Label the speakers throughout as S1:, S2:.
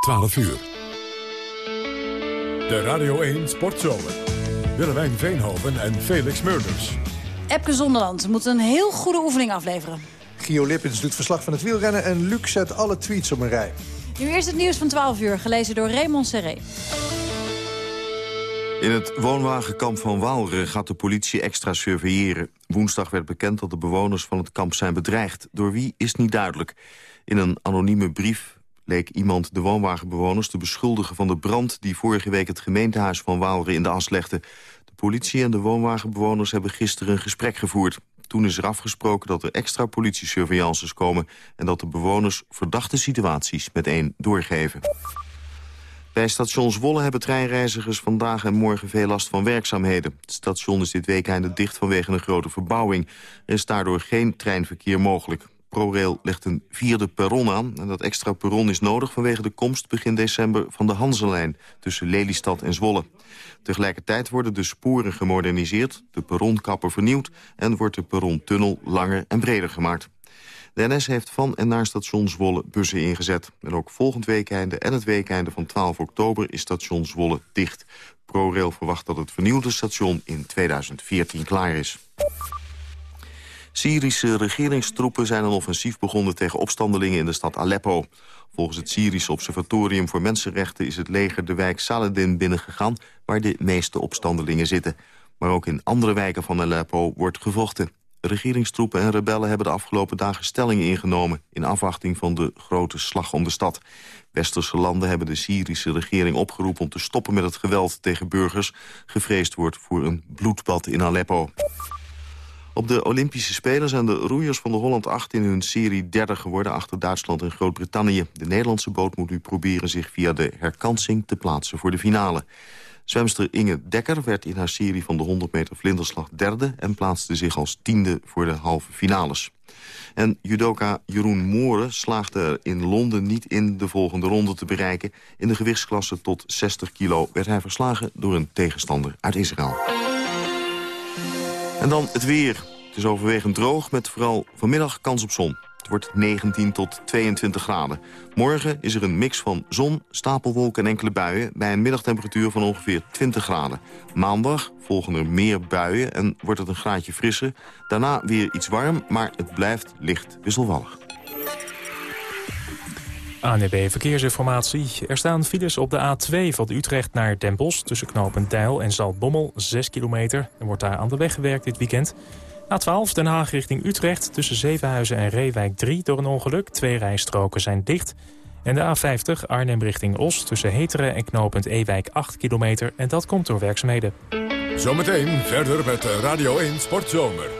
S1: 12 uur. De Radio 1 Sportzomer. Willemijn Veenhoven en Felix Murders.
S2: Epke Zonderland moet een heel goede oefening afleveren.
S3: Gio Lippens doet verslag van het wielrennen en Luc zet alle tweets op een rij.
S2: Nu eerst het nieuws van 12 uur, gelezen door Raymond Serré.
S4: In het woonwagenkamp van Waalre gaat de politie extra surveilleren. Woensdag werd bekend dat de bewoners van het kamp zijn bedreigd. Door wie is niet duidelijk. In een anonieme brief leek iemand de woonwagenbewoners te beschuldigen van de brand... die vorige week het gemeentehuis van Waalre in de as legde. De politie en de woonwagenbewoners hebben gisteren een gesprek gevoerd. Toen is er afgesproken dat er extra politiesurveillances komen... en dat de bewoners verdachte situaties meteen doorgeven. Bij station Zwolle hebben treinreizigers vandaag en morgen veel last van werkzaamheden. Het station is dit weekende dicht vanwege een grote verbouwing. Er is daardoor geen treinverkeer mogelijk. ProRail legt een vierde perron aan. En dat extra perron is nodig vanwege de komst begin december van de Hanselijn tussen Lelystad en Zwolle. Tegelijkertijd worden de sporen gemoderniseerd, de perronkappen vernieuwd en wordt de perrontunnel langer en breder gemaakt. De NS heeft van en naar station Zwolle bussen ingezet. En ook volgend weekende en het weekende van 12 oktober is station Zwolle dicht. ProRail verwacht dat het vernieuwde station in 2014 klaar is. Syrische regeringstroepen zijn een offensief begonnen tegen opstandelingen in de stad Aleppo. Volgens het Syrische Observatorium voor Mensenrechten is het leger de wijk Saladin binnengegaan waar de meeste opstandelingen zitten. Maar ook in andere wijken van Aleppo wordt gevochten. Regeringstroepen en rebellen hebben de afgelopen dagen stellingen ingenomen... in afwachting van de grote slag om de stad. Westerse landen hebben de Syrische regering opgeroepen... om te stoppen met het geweld tegen burgers. Gevreesd wordt voor een bloedbad in Aleppo. Op de Olympische Spelen zijn de roeiers van de Holland 8 in hun serie derde geworden achter Duitsland en Groot-Brittannië. De Nederlandse boot moet nu proberen zich via de herkansing te plaatsen voor de finale. Zwemster Inge Dekker werd in haar serie van de 100 meter vlinderslag derde... en plaatste zich als tiende voor de halve finales. En judoka Jeroen Mooren slaagde er in Londen niet in de volgende ronde te bereiken. In de gewichtsklasse tot 60 kilo werd hij verslagen door een tegenstander uit Israël. En dan het weer. Het is overwegend droog met vooral vanmiddag kans op zon. Het wordt 19 tot 22 graden. Morgen is er een mix van zon, stapelwolken en enkele buien... bij een middagtemperatuur van ongeveer 20 graden. Maandag volgen er meer buien en wordt het een graadje frisser. Daarna weer iets warm, maar het blijft licht wisselvallig.
S5: ANB Verkeersinformatie. Er staan files op de A2 van Utrecht naar Den Bosch... tussen Deil en Zaltbommel, 6 kilometer. Er wordt daar aan de weg gewerkt dit weekend. A12 Den Haag richting Utrecht tussen Zevenhuizen en Reewijk 3 door een ongeluk. Twee rijstroken zijn dicht. En de A50 Arnhem richting Os tussen Heteren en knooppunt Ewijk 8 kilometer. En dat komt door werkzaamheden.
S1: Zometeen verder met Radio 1 Sportzomer.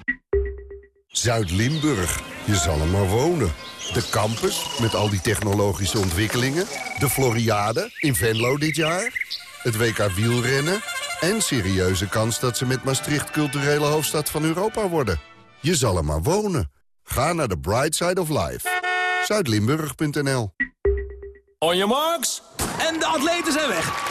S6: Zuid-Limburg. Je zal er maar wonen. De campus, met al die technologische ontwikkelingen. De Floriade in Venlo dit jaar. Het WK wielrennen. En serieuze kans dat ze met Maastricht culturele hoofdstad van Europa worden. Je zal er maar wonen. Ga naar de Bright Side of Life. Zuidlimburg.nl
S7: On your marks. En de atleten zijn weg.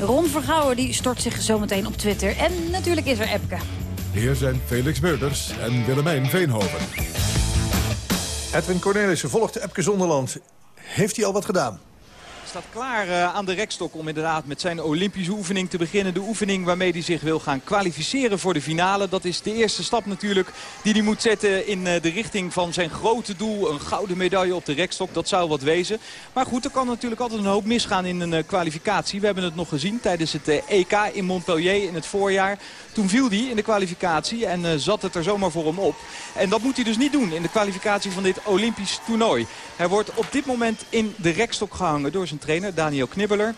S2: Ron Vergouwen die stort zich zometeen op Twitter. En natuurlijk is er Epke.
S1: Hier zijn Felix Meurders en Willemijn Veenhoven.
S3: Edwin Cornelissen volgt Epke Zonderland. Heeft hij al wat gedaan?
S8: Staat klaar uh, aan de rekstok om inderdaad met zijn Olympische oefening te beginnen. De oefening waarmee hij zich wil gaan kwalificeren voor de finale. Dat is de eerste stap natuurlijk die hij moet zetten in uh, de richting van zijn grote doel. Een gouden medaille op de rekstok, dat zou wat wezen. Maar goed, er kan natuurlijk altijd een hoop misgaan in een uh, kwalificatie. We hebben het nog gezien tijdens het EK in Montpellier in het voorjaar. Toen viel hij in de kwalificatie en zat het er zomaar voor hem op. En dat moet hij dus niet doen in de kwalificatie van dit Olympisch toernooi. Hij wordt op dit moment in de rekstok gehangen door zijn trainer Daniel Knibbeler.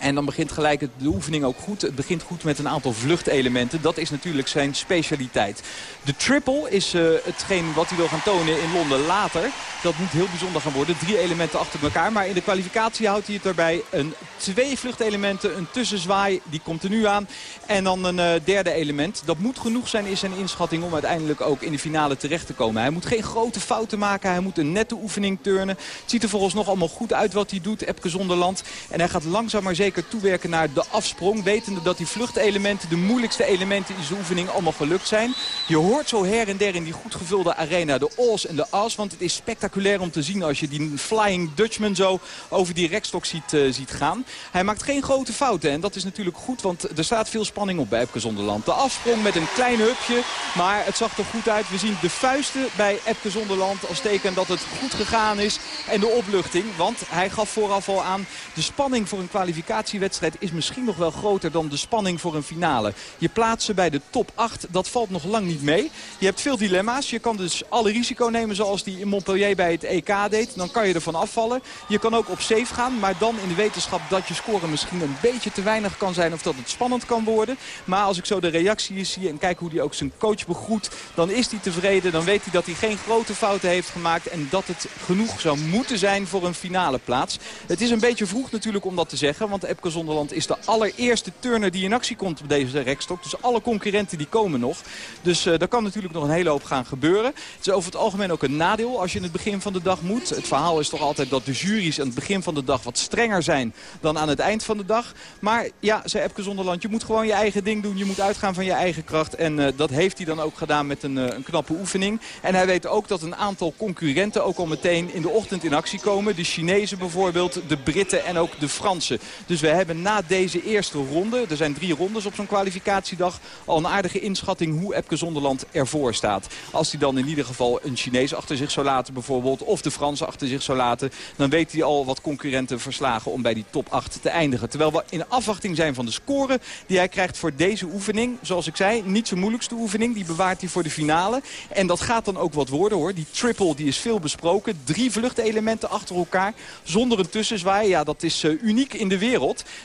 S8: En dan begint gelijk de oefening ook goed. Het begint goed met een aantal vluchtelementen. Dat is natuurlijk zijn specialiteit. De triple is uh, hetgeen wat hij wil gaan tonen in Londen later. Dat moet heel bijzonder gaan worden. Drie elementen achter elkaar. Maar in de kwalificatie houdt hij het erbij. Een twee vluchtelementen, een tussenzwaai, die komt er nu aan. En dan een uh, derde element. Dat moet genoeg zijn is zijn inschatting om uiteindelijk ook in de finale terecht te komen. Hij moet geen grote fouten maken. Hij moet een nette oefening turnen. Het ziet er volgens nog allemaal goed uit wat hij doet, Epke Zonderland. En hij gaat langzaam maar zeker toewerken naar de afsprong. Wetende dat die vluchtelementen, de moeilijkste elementen in zijn oefening allemaal gelukt zijn. Je hoort zo her en der in die goed gevulde arena de O's en de As. Want het is spectaculair om te zien als je die Flying Dutchman zo over die rekstok ziet, uh, ziet gaan. Hij maakt geen grote fouten en dat is natuurlijk goed, want er staat veel spanning op bij Epke Zonderland. De afsprong met een klein hupje, maar het zag er goed uit. We zien de vuisten bij Epke Zonderland als teken dat het goed gegaan is. En de opluchting, want hij gaf vooraf al aan de spanning voor een kwalificatiewedstrijd is misschien nog wel groter dan de spanning voor een finale. Je plaatsen bij de top 8, dat valt nog lang niet mee. Je hebt veel dilemma's. Je kan dus alle risico nemen zoals die in Montpellier bij het EK deed. Dan kan je ervan afvallen. Je kan ook op safe gaan, maar dan in de wetenschap dat je score misschien een beetje te weinig kan zijn of dat het spannend kan worden. Maar als ik zo de reacties zie en kijk hoe hij ook zijn coach begroet, dan is hij tevreden. Dan weet hij dat hij geen grote fouten heeft gemaakt en dat het genoeg zou moeten zijn voor een finale plaats. Het is een beetje vroeg natuurlijk om dat te zeggen, want Epke Zonderland is de allereerste turner die in actie komt op deze rekstok. Dus alle concurrenten die komen nog. Dus uh, daar kan natuurlijk nog een hele hoop gaan gebeuren. Het is over het algemeen ook een nadeel als je in het begin van de dag moet. Het verhaal is toch altijd dat de juries aan het begin van de dag wat strenger zijn dan aan het eind van de dag. Maar ja, zei Epke Zonderland, je moet gewoon je eigen ding doen. Je moet uitgaan van je eigen kracht. En uh, dat heeft hij dan ook gedaan met een, uh, een knappe oefening. En hij weet ook dat een aantal concurrenten ook al meteen in de ochtend in actie komen. De Chinezen bijvoorbeeld, de Britten en ook de Fransen. Dus we hebben na deze eerste ronde, er zijn drie rondes op zo'n kwalificatiedag, al een aardige inschatting hoe Epke Zonderland ervoor staat. Als hij dan in ieder geval een Chinees achter zich zou laten bijvoorbeeld, of de Fransen achter zich zou laten, dan weet hij al wat concurrenten verslagen om bij die top 8 te eindigen. Terwijl we in afwachting zijn van de score die hij krijgt voor deze oefening. Zoals ik zei, niet zijn moeilijkste oefening, die bewaart hij voor de finale. En dat gaat dan ook wat worden hoor. Die triple die is veel besproken. Drie vluchtelementen achter elkaar, zonder een tussenzwaai. Ja, dat is uh, uniek in de wereld.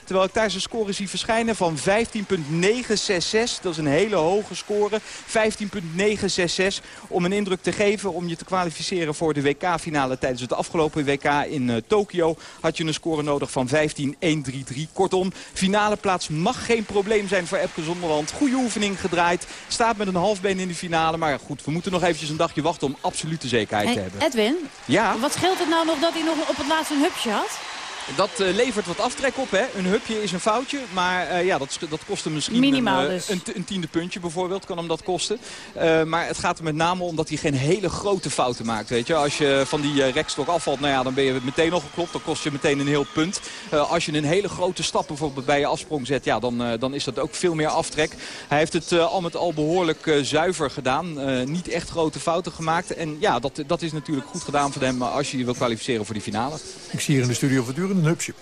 S8: Terwijl ik daar zijn score zie verschijnen van 15.966. Dat is een hele hoge score. 15.966 om een indruk te geven om je te kwalificeren voor de WK-finale tijdens het afgelopen WK in uh, Tokio. Had je een score nodig van 15.133. Kortom, finale plaats mag geen probleem zijn voor Epke Zonderland. Goede oefening gedraaid. Staat met een halfbeen in de finale. Maar goed, we moeten nog eventjes een dagje wachten om absolute zekerheid
S2: hey,
S8: te hebben.
S2: Edwin,
S8: ja?
S2: wat scheelt het nou nog dat hij nog op het laatste een hupje had?
S8: Dat uh, levert wat aftrek op. Hè. Een hupje is een foutje. Maar uh, ja, dat, dat kost hem misschien
S2: Minimaal
S8: een, uh,
S2: dus.
S8: een, een, tiende puntje bijvoorbeeld. Kan hem dat kosten. maar het gaat er met name om dat hij geen hele grote fouten maakt. Weet je. Als je van die rekstok afvalt, nou ja, dan ben je meteen al geklopt. Dan kost je meteen een heel punt. als je een hele grote stap bijvoorbeeld bij je afsprong zet, ja, dan, dan is dat ook veel meer aftrek. Hij heeft het al met al behoorlijk zuiver gedaan. niet echt grote fouten gemaakt. En ja, dat, dat is natuurlijk goed gedaan voor hem als je je wil kwalificeren voor die finale.
S3: Ik zie hier in de studio voortdurend een hupsje.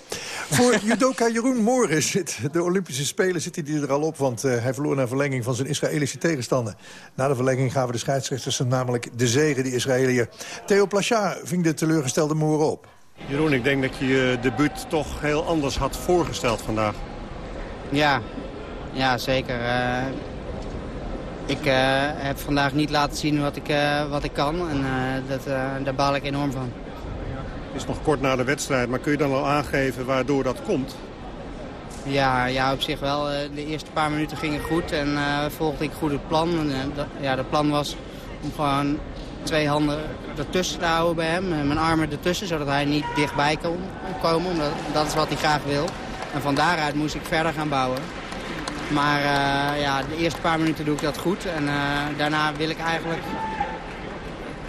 S3: Voor judoka Jeroen Morris zit de Olympische Spelen zit hij er al op... want uh, hij verloor na verlenging van zijn Israëlische tegenstander. Na de verlenging gaven de scheidsrechters hem namelijk de zegen, die Israëliër. Theo Plachard ving de teleurgestelde Moren op.
S9: Jeroen, ik denk dat je je debuut toch heel anders had voorgesteld vandaag.
S10: Ja, ja zeker. Uh, ik uh, heb vandaag niet laten zien wat ik, wat ik kan en dat, daar baal ik enorm van.
S9: Is nog kort na de wedstrijd, maar kun je dan al aangeven waardoor dat komt?
S10: Ja, ja op zich wel. De eerste paar minuten gingen goed en uh, volgde ik goed het plan. En, dat, ja, het plan was om gewoon twee handen ertussen te houden bij hem. En mijn armen ertussen, zodat hij niet dichtbij kon komen. Dat is wat hij graag wil. En van daaruit moest ik verder gaan bouwen. Maar ja, de eerste paar minuten doe ik dat goed. En daarna wil ik eigenlijk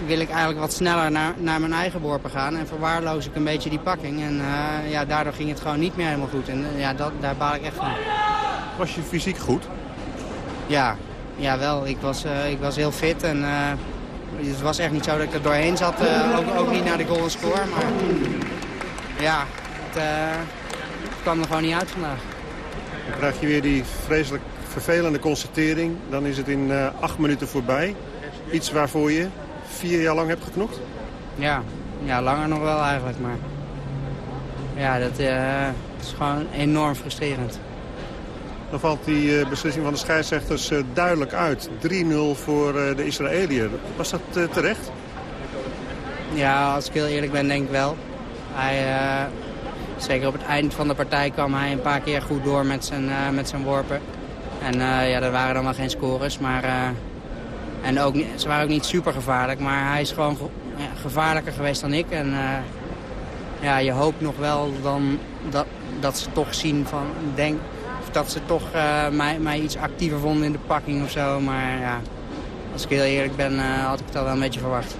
S10: wil ik eigenlijk wat sneller naar, naar mijn eigen worpen gaan. En verwaarloos ik een beetje die pakking. En uh, ja, daardoor ging het gewoon niet meer helemaal goed. En ja, dat, daar baal ik echt van.
S9: Was je fysiek goed?
S10: Ja, ja wel. Ik was, uh, ik was heel fit. En het was echt niet zo dat ik er doorheen zat. ook, ook niet naar de golden score. Maar ja, het, het kwam er gewoon niet uit vandaag.
S9: Dan krijg je weer die vreselijk vervelende constatering. Dan is het in acht minuten voorbij. Iets waarvoor je vier jaar lang hebt geknokt?
S10: Ja, ja langer nog wel eigenlijk. Maar ja, dat uh, is gewoon enorm frustrerend.
S9: Dan valt die uh, beslissing van de scheidsrechters duidelijk uit. 3-0 voor de Israëliër. Was dat terecht?
S10: Ja, als ik heel eerlijk ben, denk ik wel. Hij, zeker op het eind van de partij kwam hij een paar keer goed door met zijn, met zijn worpen. En ja, er waren dan wel geen scores. Maar, en ook, ze waren ook niet super gevaarlijk. Maar hij is gewoon ja, gevaarlijker geweest dan ik. En uh, ja, je hoopt nog wel dan dat, dat ze toch zien van... Denk, of dat ze toch mij, mij iets actiever vonden in de pakking of zo. Maar ja, als ik heel eerlijk ben, had ik het al wel een beetje verwacht.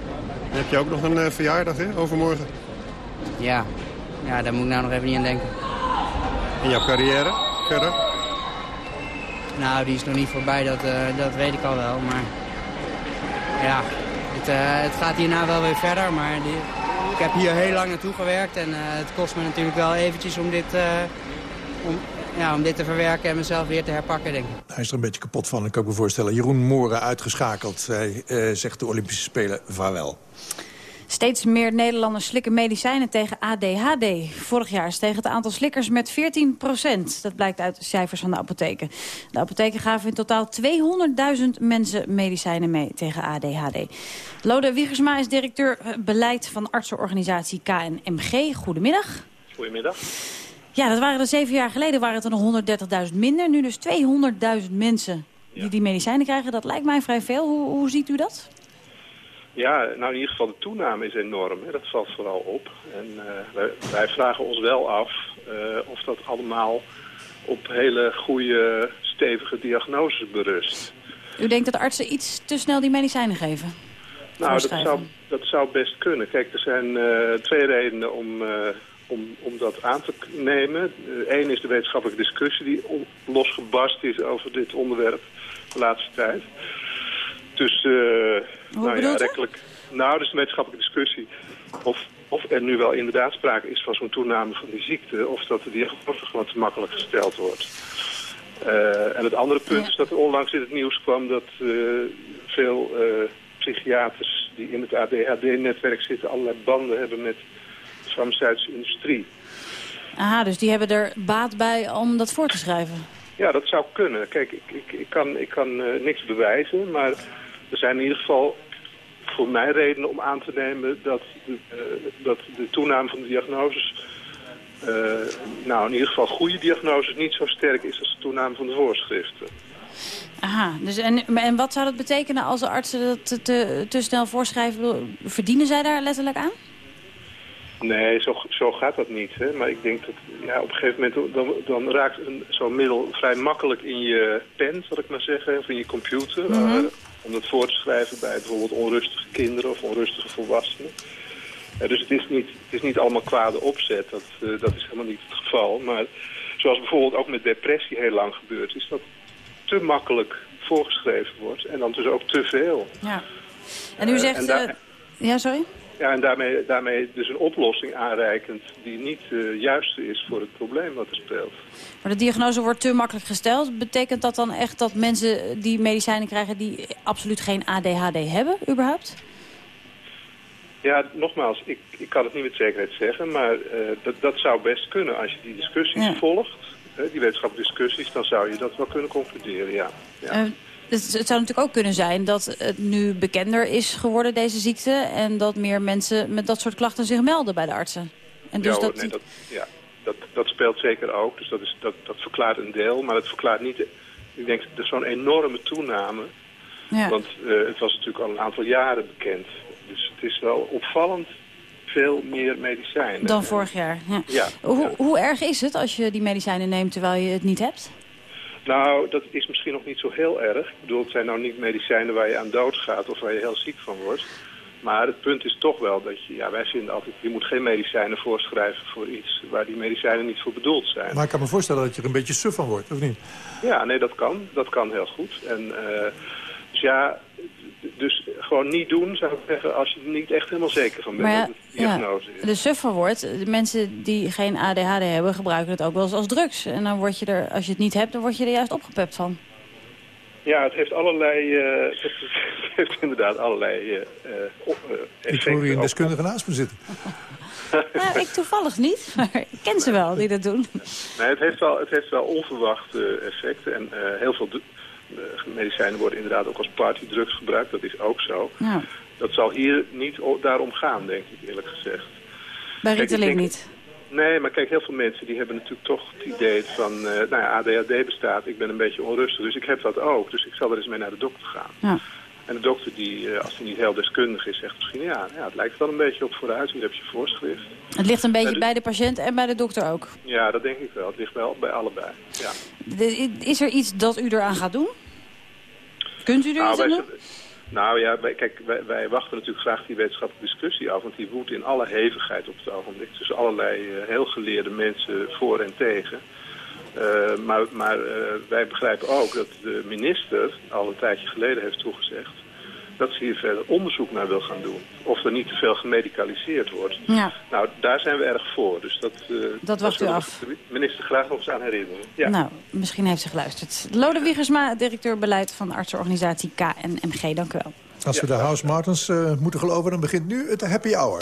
S9: Heb je ook nog een verjaardag hè, overmorgen?
S10: Ja. ja, daar moet ik nou nog even niet aan denken.
S9: En jouw carrière verder?
S10: Nou, die is nog niet voorbij, dat, dat weet ik al wel. Maar ja, het, uh, het gaat hierna wel weer verder. Maar ik heb hier heel lang naartoe gewerkt. En uh, het kost me natuurlijk wel eventjes om dit, om, ja, om dit te verwerken en mezelf weer te herpakken, denk ik.
S3: Hij is er een beetje kapot van, ik kan me voorstellen. Jeroen Mooren uitgeschakeld. Hij zegt de Olympische Spelen vaarwel.
S2: Steeds meer Nederlanders slikken medicijnen tegen ADHD. Vorig jaar steeg het aantal slikkers met 14 procent. Dat blijkt uit de cijfers van de apotheken. De apotheken gaven in totaal 200.000 mensen medicijnen mee tegen ADHD. Lode Wiegersma is directeur eh, beleid van artsenorganisatie KNMG. Goedemiddag.
S11: Goedemiddag.
S2: Ja, dat waren er zeven jaar geleden waren het er nog 130.000 minder. Nu dus 200.000 mensen die die medicijnen krijgen. Dat lijkt mij vrij veel. Hoe, hoe ziet u dat?
S11: Ja, nou in ieder geval de toename is enorm. Hè. Dat valt vooral op. En uh, wij, wij, vragen ons wel af uh, of dat allemaal op hele goede, stevige diagnoses berust.
S2: U denkt dat artsen iets te snel die medicijnen geven?
S11: Nou, dat zou, dat zou best kunnen. Kijk, er zijn uh, twee redenen om, om, om dat aan te nemen. Eén is de wetenschappelijke discussie die losgebarst is over dit onderwerp de laatste tijd. Dus, uh, nou ja, rekkelijk. Nou, dus een wetenschappelijke discussie of, of er nu wel inderdaad sprake is van zo'n toename van die ziekte, of dat de diagnose gewoon te makkelijk gesteld wordt. Uh, en het andere punt is dat er onlangs in het nieuws kwam dat uh, veel psychiaters die in het ADHD-netwerk zitten allerlei banden hebben met de farmaceutische industrie.
S2: Aha, dus die hebben er baat bij om dat voor te schrijven?
S11: Ja, dat zou kunnen. Kijk, ik, ik, ik kan, ik kan niks bewijzen, maar er zijn in ieder geval voor mij redenen om aan te nemen dat de, uh, dat de toename van de diagnoses... Uh, nou, in ieder geval goede diagnoses niet zo sterk is als de toename van de voorschriften.
S2: Aha, dus en, en wat zou dat betekenen als de artsen dat te, te, te snel voorschrijven? Verdienen zij daar letterlijk aan?
S11: Nee, zo, zo gaat dat niet. Hè? Maar ik denk dat ja, op een gegeven moment dan, dan raakt zo'n middel vrij makkelijk in je pen, zal ik maar zeggen, of in je computer. Mm -hmm. uh, om dat voor te schrijven bij bijvoorbeeld onrustige kinderen of onrustige volwassenen. Uh, dus het is, niet, het is niet allemaal kwade opzet, dat, uh, dat is helemaal niet het geval. Maar zoals bijvoorbeeld ook met depressie heel lang gebeurt, is dat te makkelijk voorgeschreven wordt en dan dus ook te veel.
S2: Ja. En u zegt... En ja, sorry?
S11: Ja, en daarmee, daarmee dus een oplossing aanreikend die niet uh, juist is voor het probleem wat er speelt.
S2: Maar de diagnose wordt te makkelijk gesteld. Betekent dat dan echt dat mensen die medicijnen krijgen die absoluut geen ADHD hebben, überhaupt?
S11: Ja, nogmaals, ik, ik kan het niet met zekerheid zeggen, maar uh, dat, dat zou best kunnen. Als je die discussies ja. volgt, uh, die wetenschappelijke discussies, dan zou je dat wel kunnen concluderen, ja. ja.
S2: Dus het zou natuurlijk ook kunnen zijn dat het nu bekender is geworden, deze ziekte... en dat meer mensen met dat soort klachten zich melden bij de artsen.
S11: En dus ja, dat... Nee, dat, ja dat, dat speelt zeker ook. Dus dat, is, dat, dat verklaart een deel, maar het verklaart niet... Ik denk, er is zo'n enorme toename. Ja. Want uh, het was natuurlijk al een aantal jaren bekend. Dus het is wel opvallend veel meer medicijnen.
S2: Dan vorig jaar, ja. ja hoe, hoe erg is het als je die medicijnen neemt terwijl je het niet hebt?
S11: Nou, dat is misschien nog niet zo heel erg. Ik bedoel, het zijn nou niet medicijnen waar je aan dood gaat of waar je heel ziek van wordt. Maar het punt is toch wel dat je, ja, wij vinden altijd, je moet geen medicijnen voorschrijven voor iets waar die medicijnen niet voor bedoeld zijn.
S3: Maar ik kan me voorstellen dat je er een beetje suf van wordt, of niet?
S11: Ja, nee, dat kan. Dat kan heel goed. En uh, dus ja, dus gewoon niet doen, zou ik zeggen, als je er niet echt helemaal zeker van bent
S2: maar
S11: ja, dat diagnose
S2: ja, De suffer wordt, de mensen die geen ADHD hebben, gebruiken het ook wel eens als drugs. En dan word je er, als je het niet hebt, dan word je er juist opgepept van.
S11: Ja, het heeft allerlei, uh, het heeft inderdaad allerlei uh, uh,
S3: Ik hoor je een deskundige naast me zitten.
S2: nou, ik toevallig niet, maar ik ken ze wel die dat doen.
S11: Nee, het heeft wel, het heeft wel onverwachte effecten en heel veel medicijnen worden inderdaad ook als partydrugs gebruikt. Dat is ook zo. Ja. Dat zal hier niet daarom gaan, denk ik eerlijk gezegd.
S2: Bij Ritalin niet?
S11: Nee, maar kijk, heel veel mensen die hebben natuurlijk toch het idee van... Uh, nou ja, ADHD bestaat, ik ben een beetje onrustig, dus ik heb dat ook. Dus ik zal er eens mee naar de dokter gaan.
S2: Ja.
S11: En de dokter, die, uh, als hij niet heel deskundig is, zegt misschien... Ja, ja, het lijkt wel een beetje op vooruit, hier heb je voorschrift.
S2: Het ligt een beetje dus, bij de patiënt en bij de dokter ook?
S11: Ja, dat denk ik wel. Het ligt wel bij allebei, ja.
S2: De, is er iets dat u eraan gaat doen? Kunt u er
S11: nou,
S2: iets aan doen?
S11: Nou ja, wij, kijk, wij, wij, wachten natuurlijk graag die wetenschappelijke discussie af. Want die woedt in alle hevigheid op het ogenblik. Dus allerlei uh, heel geleerde mensen voor en tegen. Uh, maar maar uh, wij begrijpen ook dat de minister al een tijdje geleden heeft toegezegd... dat ze hier verder onderzoek naar wil gaan doen. Of er niet te veel gemedicaliseerd wordt.
S2: Ja.
S11: Nou, daar zijn we erg voor. Dus dat,
S2: dat wacht u af.
S11: de minister graag nog eens aan herinneren. Ja.
S2: Nou, misschien heeft ze geluisterd. Lode Wiegersma, directeur beleid van de artsenorganisatie KNMG. Dank u wel.
S3: Als we de House Martens uh, moeten geloven, dan begint nu het happy hour.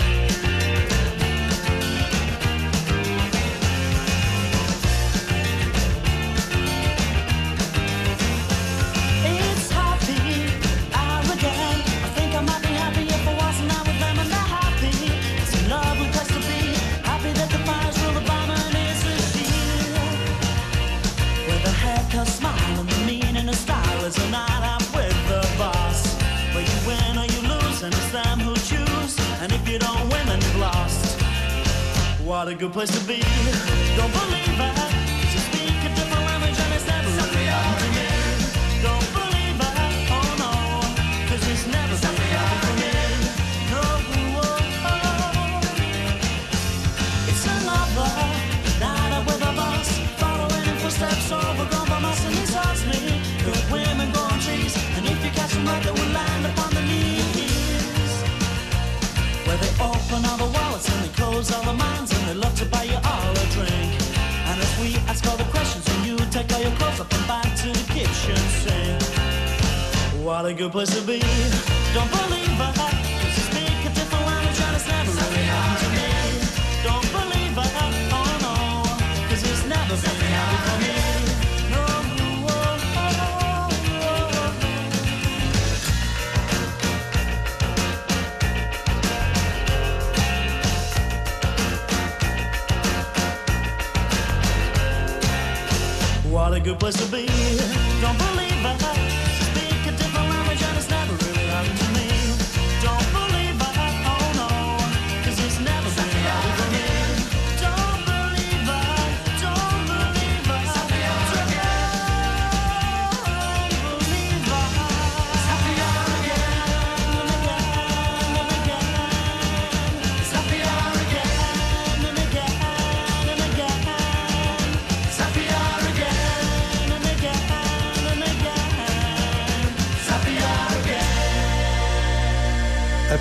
S12: Don't believe oh. It's a. A boss. Following in footsteps over compromise and me. Good women trees. And if you catch they will land upon the knees. Where they open all the wallets and they close all the minds they love to buy you all a drink. And as we ask all the questions, and you take all your clothes up and back to the kitchen sink. What a good place to be. Don't believe I Cause speak a different language and it's never really happened to me. Don't believe I oh no. Cause it's never been happened for me. What a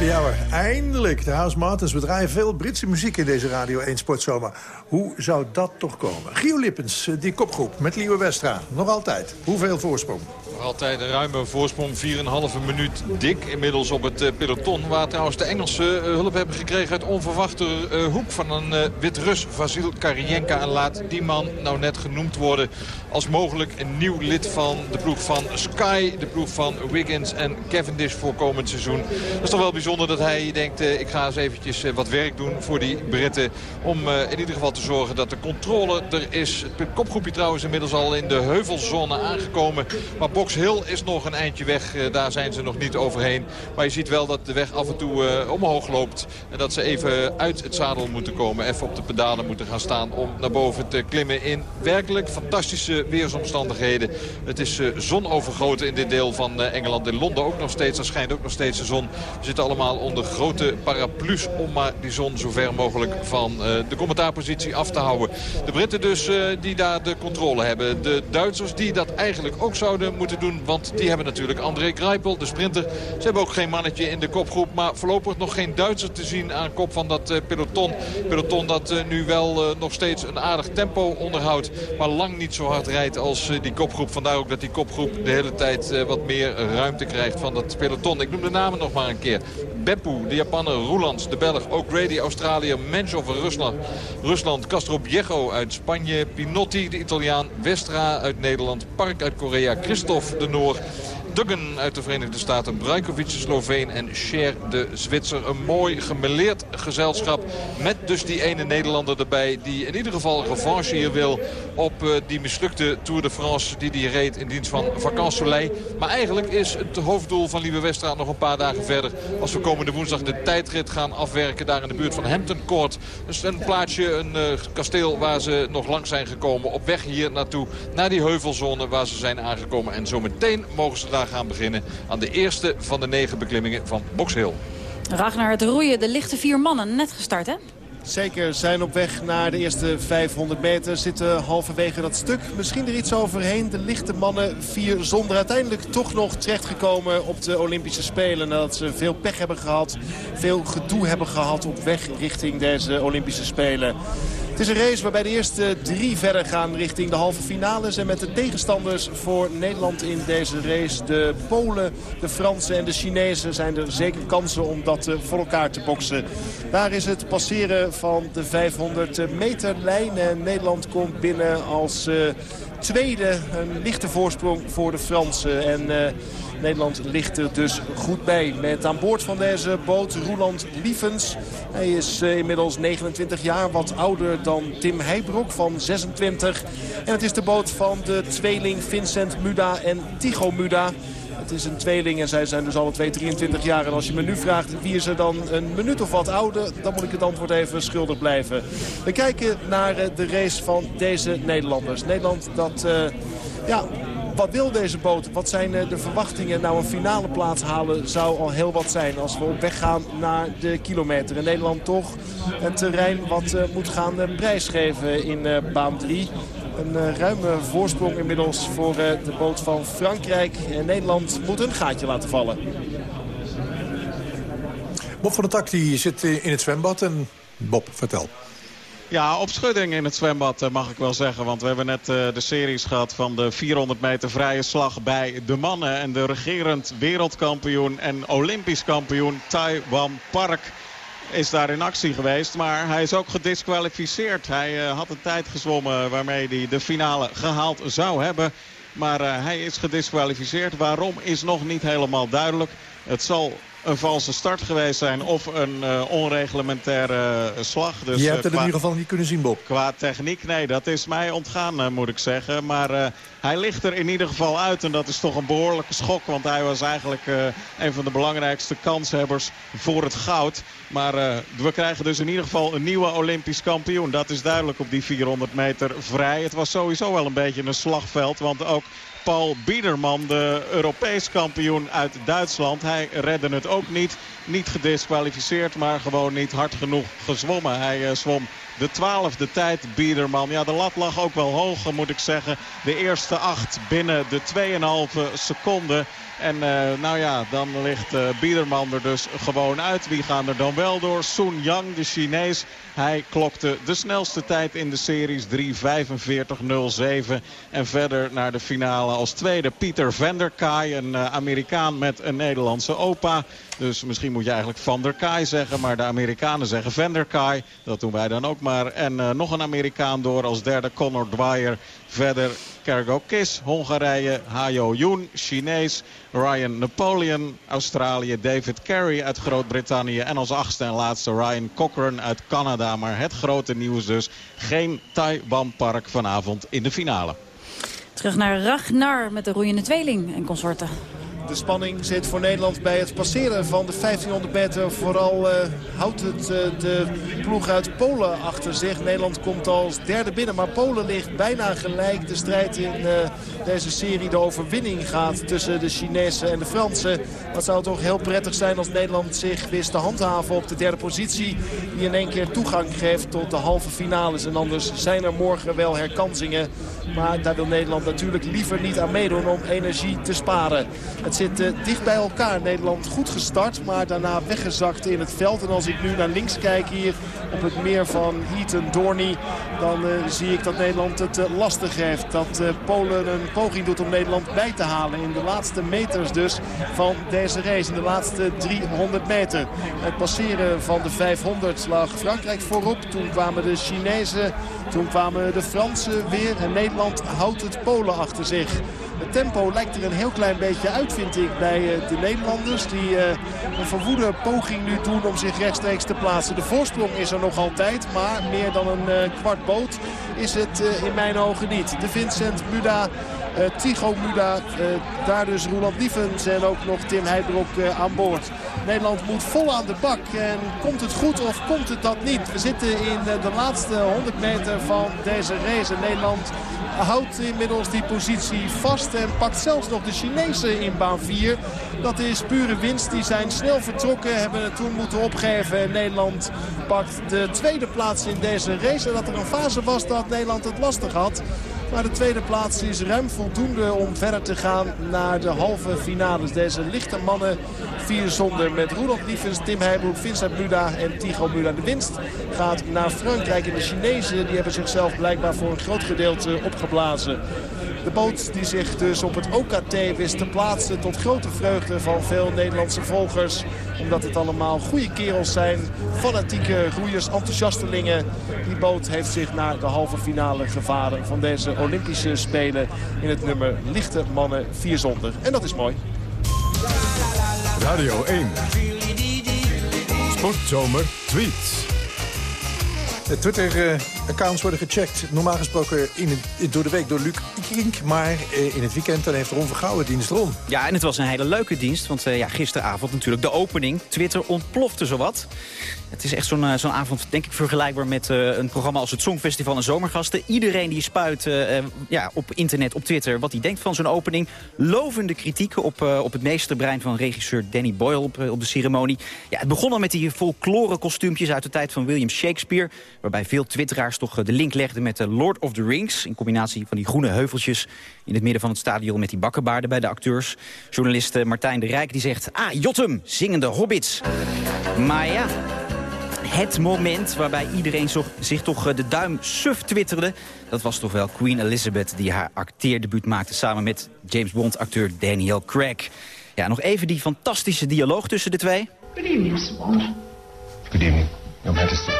S12: Happy Hour.
S3: Eindelijk. De House Martins. We draaien veel Britse muziek in deze Radio 1 Sportzomer. Hoe zou dat toch komen? Gio Lippens, eh, die kopgroep met Liewe Westra. Nog altijd. Hoeveel voorsprong?
S13: Nog altijd een ruime voorsprong, 4,5 minuut dik inmiddels op het eh, peloton. Waar trouwens de Engelsen eh, hulp hebben gekregen uit onverwachte hoek van een Wit-Rus, Vasil Karienka. En laat die man nou net genoemd worden als mogelijk een nieuw lid van de ploeg van Sky. De ploeg van Wiggins en Cavendish voor komend seizoen. Dat is toch wel bijzonder dat hij denkt, ik ga eens eventjes wat werk doen voor die Britten. Om in ieder geval te zorgen dat de controle er is. Het kopgroepje trouwens inmiddels al in de heuvelzone aangekomen. Maar Box Hill is nog een eindje weg. Eh, daar zijn ze nog niet overheen. Maar je ziet wel dat de weg af en toe eh, omhoog loopt. En dat ze even uit het zadel moeten komen. Even op de pedalen moeten gaan staan om naar boven te klimmen. In werkelijk fantastische weersomstandigheden. Het is eh, zonovergoten in dit deel van Engeland. In Londen ook nog steeds. Er schijnt ook nog steeds de zon. We zitten allemaal onder grote paraplu's... om maar die zon zo ver mogelijk van de commentaarpositie af te houden. De Britten dus eh, die daar de controle hebben. De Duitsers die dat eigenlijk ook zouden moeten doen. Want die hebben natuurlijk André Greipel, de sprinter. Ze hebben ook geen mannetje in de kopgroep. Maar voorlopig nog geen Duitser te zien aan kop van dat peloton. Peloton dat nu wel nog steeds een aardig tempo onderhoudt. Maar lang niet zo hard rijdt als die kopgroep. Vandaar ook dat die kopgroep de hele tijd wat meer ruimte krijgt van dat peloton. Ik noem de namen nog maar een keer. Beppu, de Japaner, Roelands, de Belg, O'Grady, Australië, Menschov Rusland, Rusland, Viejo uit Spanje, Pinotti, de Italiaan, Westra uit Nederland, Park uit Korea, Christophe de Noor, Duggan uit de Verenigde Staten, Brajkovic de Sloveen en Scher de Zwitser. Een mooi gemeleerd gezelschap met dus die ene Nederlander erbij... die in ieder geval revanche hier wil op uh, die mislukte Tour de France... die die reed in dienst van Vacances Soleil. Maar eigenlijk is het hoofddoel van Lieve Westra nog een paar dagen verder... als we komende woensdag de tijdrit gaan afwerken daar in de buurt van Hampton Court. Dus een plaatsje, een uh, kasteel waar ze nog lang zijn gekomen. Op weg hier naartoe, naar die heuvelzone waar ze zijn aangekomen. En zometeen mogen ze daar gaan beginnen aan de eerste van de negen beklimmingen van Box Hill.
S2: Ragnar, het roeien, de lichte vier mannen, net gestart hè?
S14: Zeker, zijn op weg naar de eerste 500 meter. Zitten halverwege dat stuk. Misschien er iets overheen. De lichte mannen vier zonder uiteindelijk toch nog terechtgekomen op de Olympische Spelen. Nadat ze veel pech hebben gehad. Veel gedoe hebben gehad op weg richting deze Olympische Spelen. Het is een race waarbij de eerste drie verder gaan richting de halve finales. En met de tegenstanders voor Nederland in deze race. De Polen, de Fransen en de Chinezen zijn er zeker kansen om dat eh, voor elkaar te boksen. Daar is het passeren van de 500 meter lijn. En Nederland komt binnen als uh, tweede een lichte voorsprong voor de Fransen. En... Uh, Nederland ligt er dus goed bij. Met aan boord van deze boot Roeland Lievens. Hij is uh, inmiddels 29 jaar, wat ouder dan Tim Heijbroek van 26. En het is de boot van de tweeling Vincent Muda en Tigo Muda. Het is een tweeling en zij zijn dus alle twee 23 jaar. En als je me nu vraagt wie is er dan een minuut of wat ouder... dan moet ik het antwoord even schuldig blijven. We kijken naar uh, de race van deze Nederlanders. Nederland dat... Uh, ja, wat wil deze boot? Wat zijn de verwachtingen? Nou, een finale plaats halen zou al heel wat zijn als we op weg gaan naar de kilometer. In Nederland toch een terrein wat uh, moet gaan uh, prijsgeven in baan 3. Een ruime voorsprong inmiddels voor de boot van Frankrijk. En Nederland moet een gaatje laten vallen.
S3: Bob van der Tak die zit in het zwembad. En Bob, vertel.
S15: Ja, op schudding in het zwembad mag ik wel zeggen. Want we hebben net uh, de series gehad van de 400 meter vrije slag bij de mannen. En de regerend wereldkampioen en olympisch kampioen Taiwan Park is daar in actie geweest. Maar hij is ook gedisqualificeerd. Hij uh, had een tijd gezwommen waarmee hij de finale gehaald zou hebben. Maar hij is gedisqualificeerd. Waarom is nog niet helemaal duidelijk. Het zal een valse start geweest zijn of een uh, onreglementaire uh, slag.
S3: Dus, Je hebt het uh, qua, in ieder geval niet kunnen zien, Bob.
S15: Qua techniek, nee, dat is mij ontgaan, moet ik zeggen. Maar hij ligt er in ieder geval uit en dat is toch een behoorlijke schok. Want hij was eigenlijk een van de belangrijkste kanshebbers voor het goud. Maar we krijgen dus in ieder geval een nieuwe Olympisch kampioen. Dat is duidelijk op die 400 meter vrij. Het was sowieso wel een beetje een slagveld, want ook... Paul Biederman, de Europees kampioen uit Duitsland. Hij redde het ook niet. Niet gedisqualificeerd, maar gewoon niet hard genoeg gezwommen. Hij uh, zwom de twaalfde tijd, Biederman. Ja, de lat lag ook wel hoog, moet ik zeggen. De eerste acht binnen de 2,5 seconden. En uh, nou ja, dan ligt uh, Biederman er dus gewoon uit. Wie gaan er dan wel door? Sun Yang, de Chinees. Hij klokte de snelste tijd in de series 3.45.07. En verder naar de finale als tweede Pieter Vanderkaai. Een uh, Amerikaan met een Nederlandse opa. Dus misschien moet je eigenlijk Van der zeggen. Maar de Amerikanen zeggen Vanderkaai. Dat doen wij dan ook maar. En nog een Amerikaan door als derde Conor Dwyer. Verder Kergo Kiss, Hongarije, Hayo Yoon, Chinees, Ryan Napoleon, Australië, David Carey uit Groot-Brittannië en als achtste en laatste Ryan Cochran uit Canada. Maar het grote nieuws dus, geen Taiwan Park vanavond in de finale.
S2: Terug naar Ragnar met de roeiende tweeling en consorten.
S14: De spanning zit voor Nederland bij het passeren van de 1500 meter. Vooral eh, houdt het eh, de ploeg uit Polen achter zich. Nederland komt als derde binnen, maar Polen ligt bijna gelijk. De strijd in eh, deze serie de overwinning gaat tussen de Chinezen en de Fransen. Dat zou toch heel prettig zijn als Nederland zich wist te handhaven op de derde positie. Die in één keer toegang geeft tot de halve finales. En anders zijn er morgen wel herkansingen. Maar daar wil Nederland natuurlijk liever niet aan meedoen om energie te sparen. Het zit eh, dicht bij elkaar. Nederland goed gestart, maar daarna weggezakt in het veld. En als ik nu naar links kijk hier op het meer van Eton Dorney... dan eh, zie ik dat Nederland het eh, lastig heeft. Dat Polen een poging doet om Nederland bij te halen. In de laatste meters dus van deze race. In de laatste 300 meter. Het passeren van de 500 lag Frankrijk voorop. Toen kwamen de Chinezen, toen kwamen de Fransen weer. En Nederland houdt het Polen achter zich. Het tempo lijkt er een heel klein beetje uit, vind ik, bij eh, de Nederlanders. Die eh, een verwoede poging nu doen om zich rechtstreeks te plaatsen. De voorsprong is er nog altijd, maar meer dan een eh, kwart boot is het in mijn ogen niet. De Vincent Muda, eh Tigo Muda, eh, daar dus Roland Lievens en ook nog Tim Heidbrok eh, aan boord. Nederland moet vol aan de bak. En komt het goed of komt het dat niet? We zitten in de laatste 100 meter van deze race. Nederland houdt inmiddels die positie vast en pakt zelfs nog de Chinezen in baan 4. Dat is pure winst. Die zijn snel vertrokken, hebben het toen moeten opgeven. En Nederland pakt de tweede plaats in deze race. En dat er een fase was dat Nederland het lastig had. Maar de tweede plaats is ruim voldoende om verder te gaan naar de halve finales. Deze lichte mannen vier zonder met Roelof Lievens, Tim Heijbroek, Vincent Muda en Tigo Muda. De winst gaat naar Frankrijk en de Chinezen die hebben zichzelf blijkbaar voor een groot gedeelte opgeblazen. De boot die zich dus op het OKT wist te plaatsen tot grote vreugde van veel Nederlandse volgers. Omdat het allemaal goede kerels zijn, fanatieke roeiers, enthousiastelingen. Die boot heeft zich naar de halve finale gevaren van deze Olympische Spelen in het nummer lichte mannen 4 zonder. En dat is mooi.
S1: Radio 1. Sportzomer tweets.
S3: De Twitter-accounts worden gecheckt. Normaal gesproken in door de week door Luc Ikink. Maar eh, in het weekend dan heeft Ron Vergouwen dienst Ron.
S16: Ja, en het was een hele leuke dienst. Want eh, ja, gisteravond natuurlijk de opening. Twitter ontplofte zowat. Het is echt zo'n eh, zo'n avond, denk ik, vergelijkbaar met een programma als het Songfestival en Zomergasten. Iedereen die spuit ja, op internet, op Twitter, wat hij denkt van zo'n opening. Lovende kritieken op, eh, op het meesterbrein van regisseur Danny Boyle op, op de ceremonie. Ja, het begon al met die folklore kostuumpjes uit de tijd van William Shakespeare. Waarbij veel twitteraars toch eh, de link legden met de Lord of the Rings. In combinatie van die groene heuveltjes in het midden van het stadion met die bakkenbaarden bij de acteurs. Journalist eh, Martijn de Rijk die zegt, ah, Jotum, zingende hobbits. Maar ja, het moment waarbij iedereen zo- zich toch eh, de duim suf twitterde... dat was toch wel Queen Elizabeth die haar acteerdebuut maakte... samen met James Bond-acteur Daniel Craig. Ja, nog even die fantastische dialoog tussen de twee.
S17: Good evening, Mr. Bond. Good evening, Your Majesty.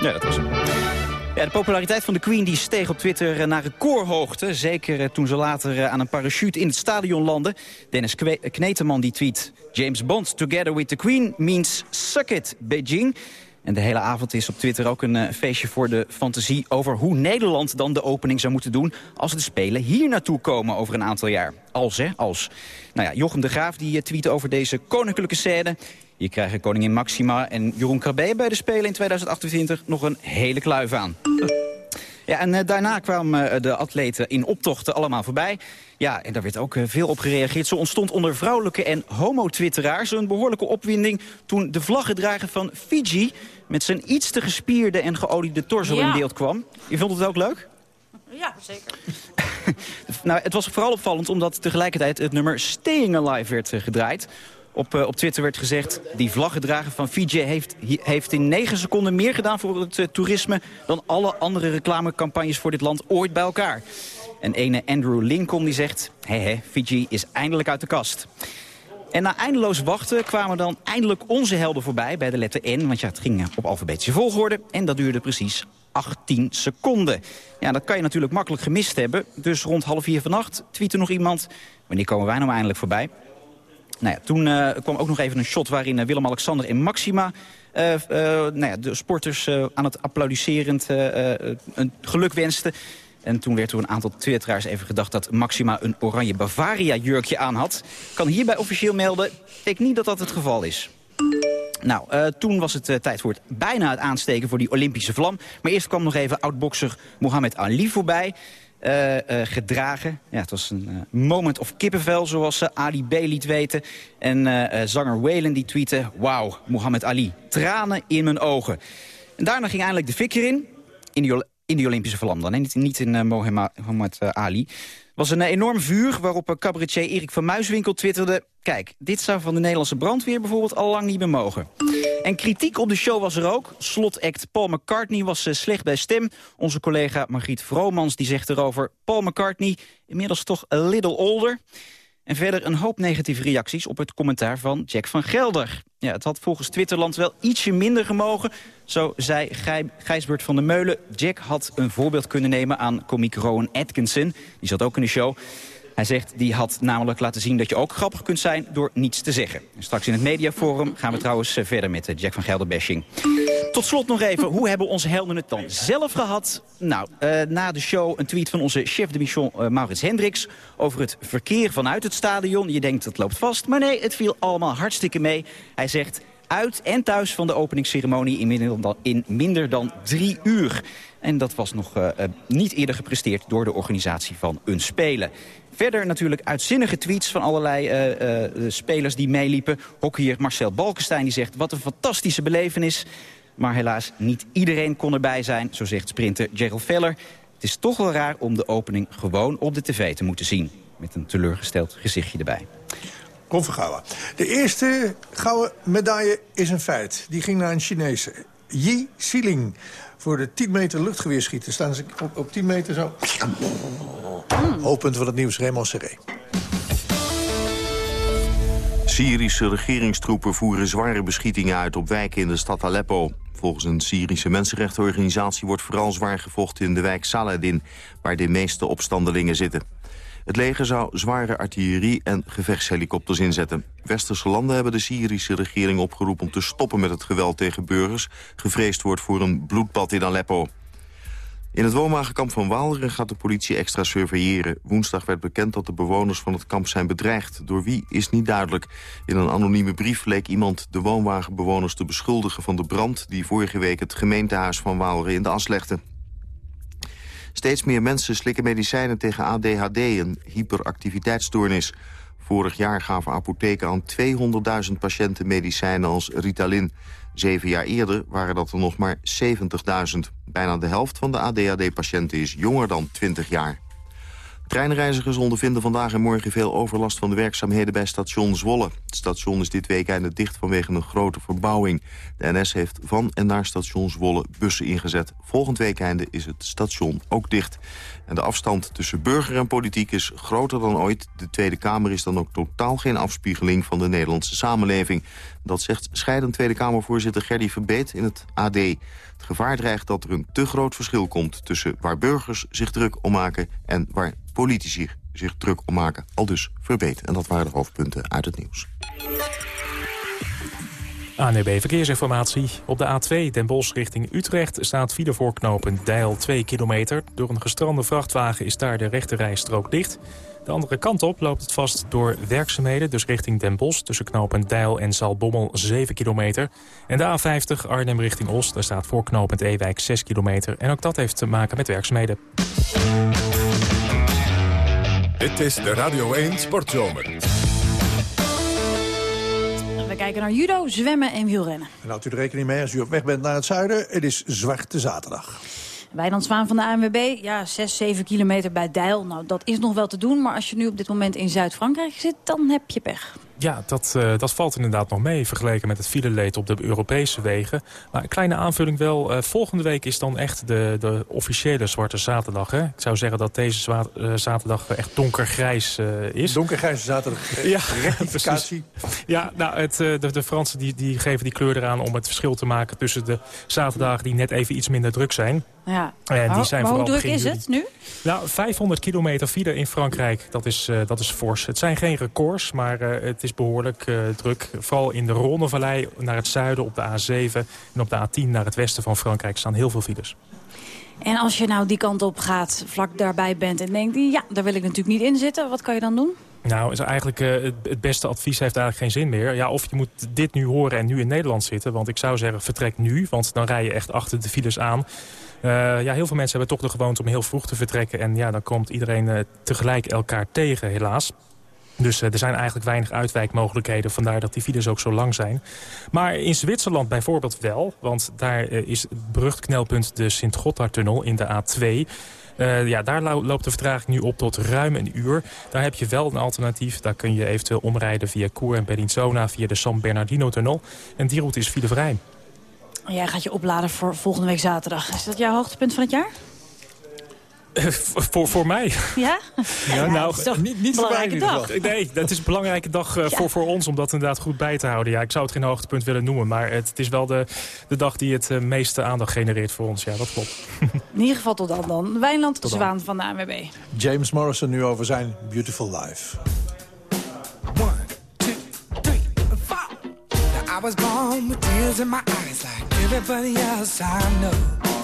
S16: Ja, dat was hem. Ja, de populariteit van de Queen die steeg op Twitter eh, naar recordhoogte. Zeker eh, toen ze later eh, aan een parachute in het stadion landde. Dennis Kneteman die tweet... James Bond together with the Queen means suck it, Beijing. En de hele avond is op Twitter ook een eh, feestje voor de fantasie... over hoe Nederland dan de opening zou moeten doen... als de Spelen hier naartoe komen over een aantal jaar. Als, hè, als. Nou ja, Jochem de Graaf die eh, tweette over deze koninklijke scène. Hier krijgen koningin Maxima en Jeroen Krabbe bij de Spelen in 2028 nog een hele kluif aan. Ja, en eh, daarna kwamen eh, de atleten in optochten allemaal voorbij. Ja, en daar werd ook eh, veel op gereageerd. Zo ontstond onder vrouwelijke en homo-twitteraars een behoorlijke opwinding... toen de vlaggedrager van Fiji met zijn iets te gespierde en geoliede torso
S2: Ja.
S16: in beeld kwam. Je vond het ook leuk?
S2: Ja, zeker.
S16: Nou, het was vooral opvallend omdat tegelijkertijd het nummer Staying Alive werd gedraaid. Op, eh, op Twitter werd gezegd, die vlaggedrager van Fiji heeft, heeft in negen seconden meer gedaan voor het eh, toerisme dan alle andere reclamecampagnes voor dit land ooit bij elkaar. En ene Andrew Lincoln die zegt, hé hé, Fiji is eindelijk uit de kast. En na eindeloos wachten kwamen dan eindelijk onze helden voorbij bij de letter N. Want ja, het ging eh, op alfabetische volgorde en dat duurde precies 18 seconden. Ja, dat kan je natuurlijk makkelijk gemist hebben. Dus rond half vier vannacht tweette nog iemand... wanneer komen wij nou eindelijk voorbij? Nou toen eh, kwam ook nog even een shot waarin eh, Willem-Alexander en Maxima... eh, nou ja, de sporters aan het applaudisserend een geluk wensten. En toen werd door een aantal twitteraars even gedacht dat Maxima een oranje Bavaria-jurkje aan had. Kan hierbij officieel melden, ik niet dat dat het geval is. Nou, toen was het tijd voor het bijna het aansteken voor die Olympische vlam. Maar eerst kwam nog even oud-bokser Mohammed Ali voorbij. Uh, gedragen. Ja, het was een moment of kippenvel, zoals Ali B. liet weten. En zanger Whalen die tweette... Wauw, Mohammed Ali, tranen in mijn ogen. En daarna ging eindelijk de fik erin. In die, in Olympische vlam dan, niet, in Mohammed Ali was een enorm vuur waarop cabaretier Erik van Muiswinkel twitterde... Kijk, dit zou van de Nederlandse brandweer bijvoorbeeld al lang niet meer mogen. En kritiek op de show was er ook. Slotact Paul McCartney was uh, slecht bij stem. Onze collega Margriet Vromans die zegt erover... Paul McCartney, inmiddels toch a little older... En verder een hoop negatieve reacties op het commentaar van Jack van Gelder. Ja, het had volgens Twitterland wel ietsje minder gemogen. Zo zei Gij Gijsbert van der Meulen. Jack had een voorbeeld kunnen nemen aan komiek Rowan Atkinson. Die zat ook in de show. Hij zegt, die had namelijk laten zien dat je ook grappig kunt zijn door niets te zeggen. Straks in het mediaforum gaan we trouwens eh, verder met Jack van Gelder bashing. Tot slot nog even, hoe hebben onze helden het dan zelf gehad? Nou, uh, na de show een tweet van onze chef de mission Maurits Hendricks... over het verkeer vanuit het stadion. Je denkt, het loopt vast. Maar nee, het viel allemaal hartstikke mee. Hij zegt, uit en thuis van de openingsceremonie in minder dan, in minder dan drie uur. En dat was nog niet eerder gepresteerd door de organisatie van een Spelen. Verder natuurlijk uitzinnige tweets van allerlei uh, uh, spelers die meeliepen. Hockeyer Marcel Balkenstein die zegt, wat een fantastische belevenis. Maar helaas, niet iedereen kon erbij zijn, zo zegt sprinter Gerald Veller. Het is toch wel raar om de opening gewoon op de tv te moeten zien. Met een teleurgesteld gezichtje erbij.
S3: Vergouwen. De eerste gouden medaille is een feit. Die ging naar een Chinese. Yi Xiling. Voor de 10 meter luchtgeweerschieten staan ze op, op 10 meter zo. Hoofdpunt van het nieuws, Raymond Serré.
S4: Syrische regeringstroepen voeren zware beschietingen uit op wijken in de stad Aleppo. Volgens een Syrische mensenrechtenorganisatie wordt vooral zwaar gevochten in de wijk Saladin, waar de meeste opstandelingen zitten. Het leger zou zware artillerie en gevechtshelikopters inzetten. Westerse landen hebben de Syrische regering opgeroepen om te stoppen met het geweld tegen burgers. Gevreesd wordt voor een bloedbad in Aleppo. In het woonwagenkamp van Waalre gaat de politie extra surveilleren. Woensdag werd bekend dat de bewoners van het kamp zijn bedreigd. Door wie is niet duidelijk. In een anonieme brief leek iemand de woonwagenbewoners te beschuldigen van de brand... die vorige week het gemeentehuis van Waalre in de as legde. Steeds meer mensen slikken medicijnen tegen ADHD, een hyperactiviteitsstoornis. Vorig jaar gaven apotheken aan 200.000 patiënten medicijnen als Ritalin. Zeven jaar eerder waren dat er nog maar 70.000. Bijna de helft van de ADHD-patiënten is jonger dan 20 jaar. Treinreizigers ondervinden vandaag en morgen veel overlast van de werkzaamheden bij station Zwolle. Het station is dit weekend dicht vanwege een grote verbouwing. De NS heeft van en naar station Zwolle bussen ingezet. Volgend weekende is het station ook dicht. En de afstand tussen burger en politiek is groter dan ooit. De Tweede Kamer is dan ook totaal geen afspiegeling van de Nederlandse samenleving. Dat zegt scheidend Tweede Kamervoorzitter Gerdy Verbeet in het AD. Het gevaar dreigt dat er een te groot verschil komt... tussen waar burgers zich druk om maken en waar politici zich druk om maken. Al dus Verbeet. En dat waren de hoofdpunten uit het nieuws.
S5: ANB e Verkeersinformatie. Op de A2 Den Bosch richting Utrecht staat file voor knopen Deil 2 kilometer. Door een gestrande vrachtwagen is daar de rechterrijstrook dicht. De andere kant op loopt het vast door werkzaamheden, dus richting Den Bosch... tussen knooppunt Deil en Zalbommel 7 kilometer. En de A50 Arnhem richting Os, daar staat voor knooppunt Ewijk 6 kilometer. En ook dat heeft te maken met werkzaamheden.
S1: Dit is de Radio 1 Sportzomer.
S2: We kijken naar judo, zwemmen en wielrennen.
S3: En houdt u er rekening mee als u op weg bent naar het zuiden. Het is Zwarte Zaterdag.
S2: Wijnand Zwaan van de ANWB, ja, 6, 7 kilometer bij Deil. Nou, dat is nog wel te doen, maar als je nu op dit moment in Zuid-Frankrijk zit, dan heb je pech.
S5: Ja, dat, uh, dat valt inderdaad nog mee vergeleken met het fileleed op de Europese wegen. Maar een kleine aanvulling wel. Uh, volgende week is dan echt de, de officiële Zwarte Zaterdag. Hè? Ik zou zeggen dat deze uh, zaterdag echt donkergrijs is.
S3: Donkergrijze zaterdag,
S5: ja,
S3: rectificatie.
S5: ja, nou, het, de, de Fransen die, die geven die kleur eraan om het verschil te maken... tussen de zaterdagen die net even iets minder druk zijn.
S2: Ja.
S5: En die zijn
S2: maar
S5: vooral
S2: hoe druk is het nu?
S5: Nou, 500 kilometer file in Frankrijk, dat is, uh, dat is fors. Het zijn geen records, maar uh, het is behoorlijk uh, druk. Vooral in de Ronnevallei naar het zuiden op de A7 en op de A10 naar het westen van Frankrijk staan heel veel files.
S2: En als je nou die kant op gaat, vlak daarbij bent en denkt... ja, daar wil ik natuurlijk niet in zitten, wat kan je dan doen?
S5: Nou, is eigenlijk, eh, het, het beste advies heeft eigenlijk geen zin meer. Ja, of je moet dit nu horen en nu in Nederland zitten. Want ik zou zeggen, vertrek nu. Want dan rij je echt achter de files aan. Eh, ja, heel veel mensen hebben toch de gewoonte om heel vroeg te vertrekken. En ja, dan komt iedereen eh, tegelijk elkaar tegen, helaas. Dus eh, er zijn eigenlijk weinig uitwijkmogelijkheden. Vandaar dat die files ook zo lang zijn. Maar in Zwitserland bijvoorbeeld wel. Want daar eh, is het berucht knelpunt de Sint-Gotthardtunnel in de A2... Uh, ja, daar lo loopt de vertraging nu op tot ruim een uur. Daar heb je wel een alternatief. Daar kun je eventueel omrijden via Koer en Bellinzona... via de San Bernardino-tunnel. En die route is filevrij.
S2: Jij gaat je opladen voor volgende week zaterdag. Is dat jouw hoogtepunt van het jaar?
S5: Voor, voor mij?
S2: Ja?
S5: ja nou,
S2: toch niet, niet belangrijke dag.
S5: Nee, dat is een belangrijke dag uh, voor, voor ons om dat inderdaad goed bij te houden. Ja, ik zou het geen hoogtepunt willen noemen, maar het, het is wel de, de dag die het uh, meeste aandacht genereert voor ons. Ja, dat klopt.
S2: In ieder geval tot dan dan. Wijnland tot Zwaan van de ANWB.
S3: James Morrison nu over zijn Beautiful Life.
S18: One, two, three, four. I was born with tears in my eyes like everybody else I know.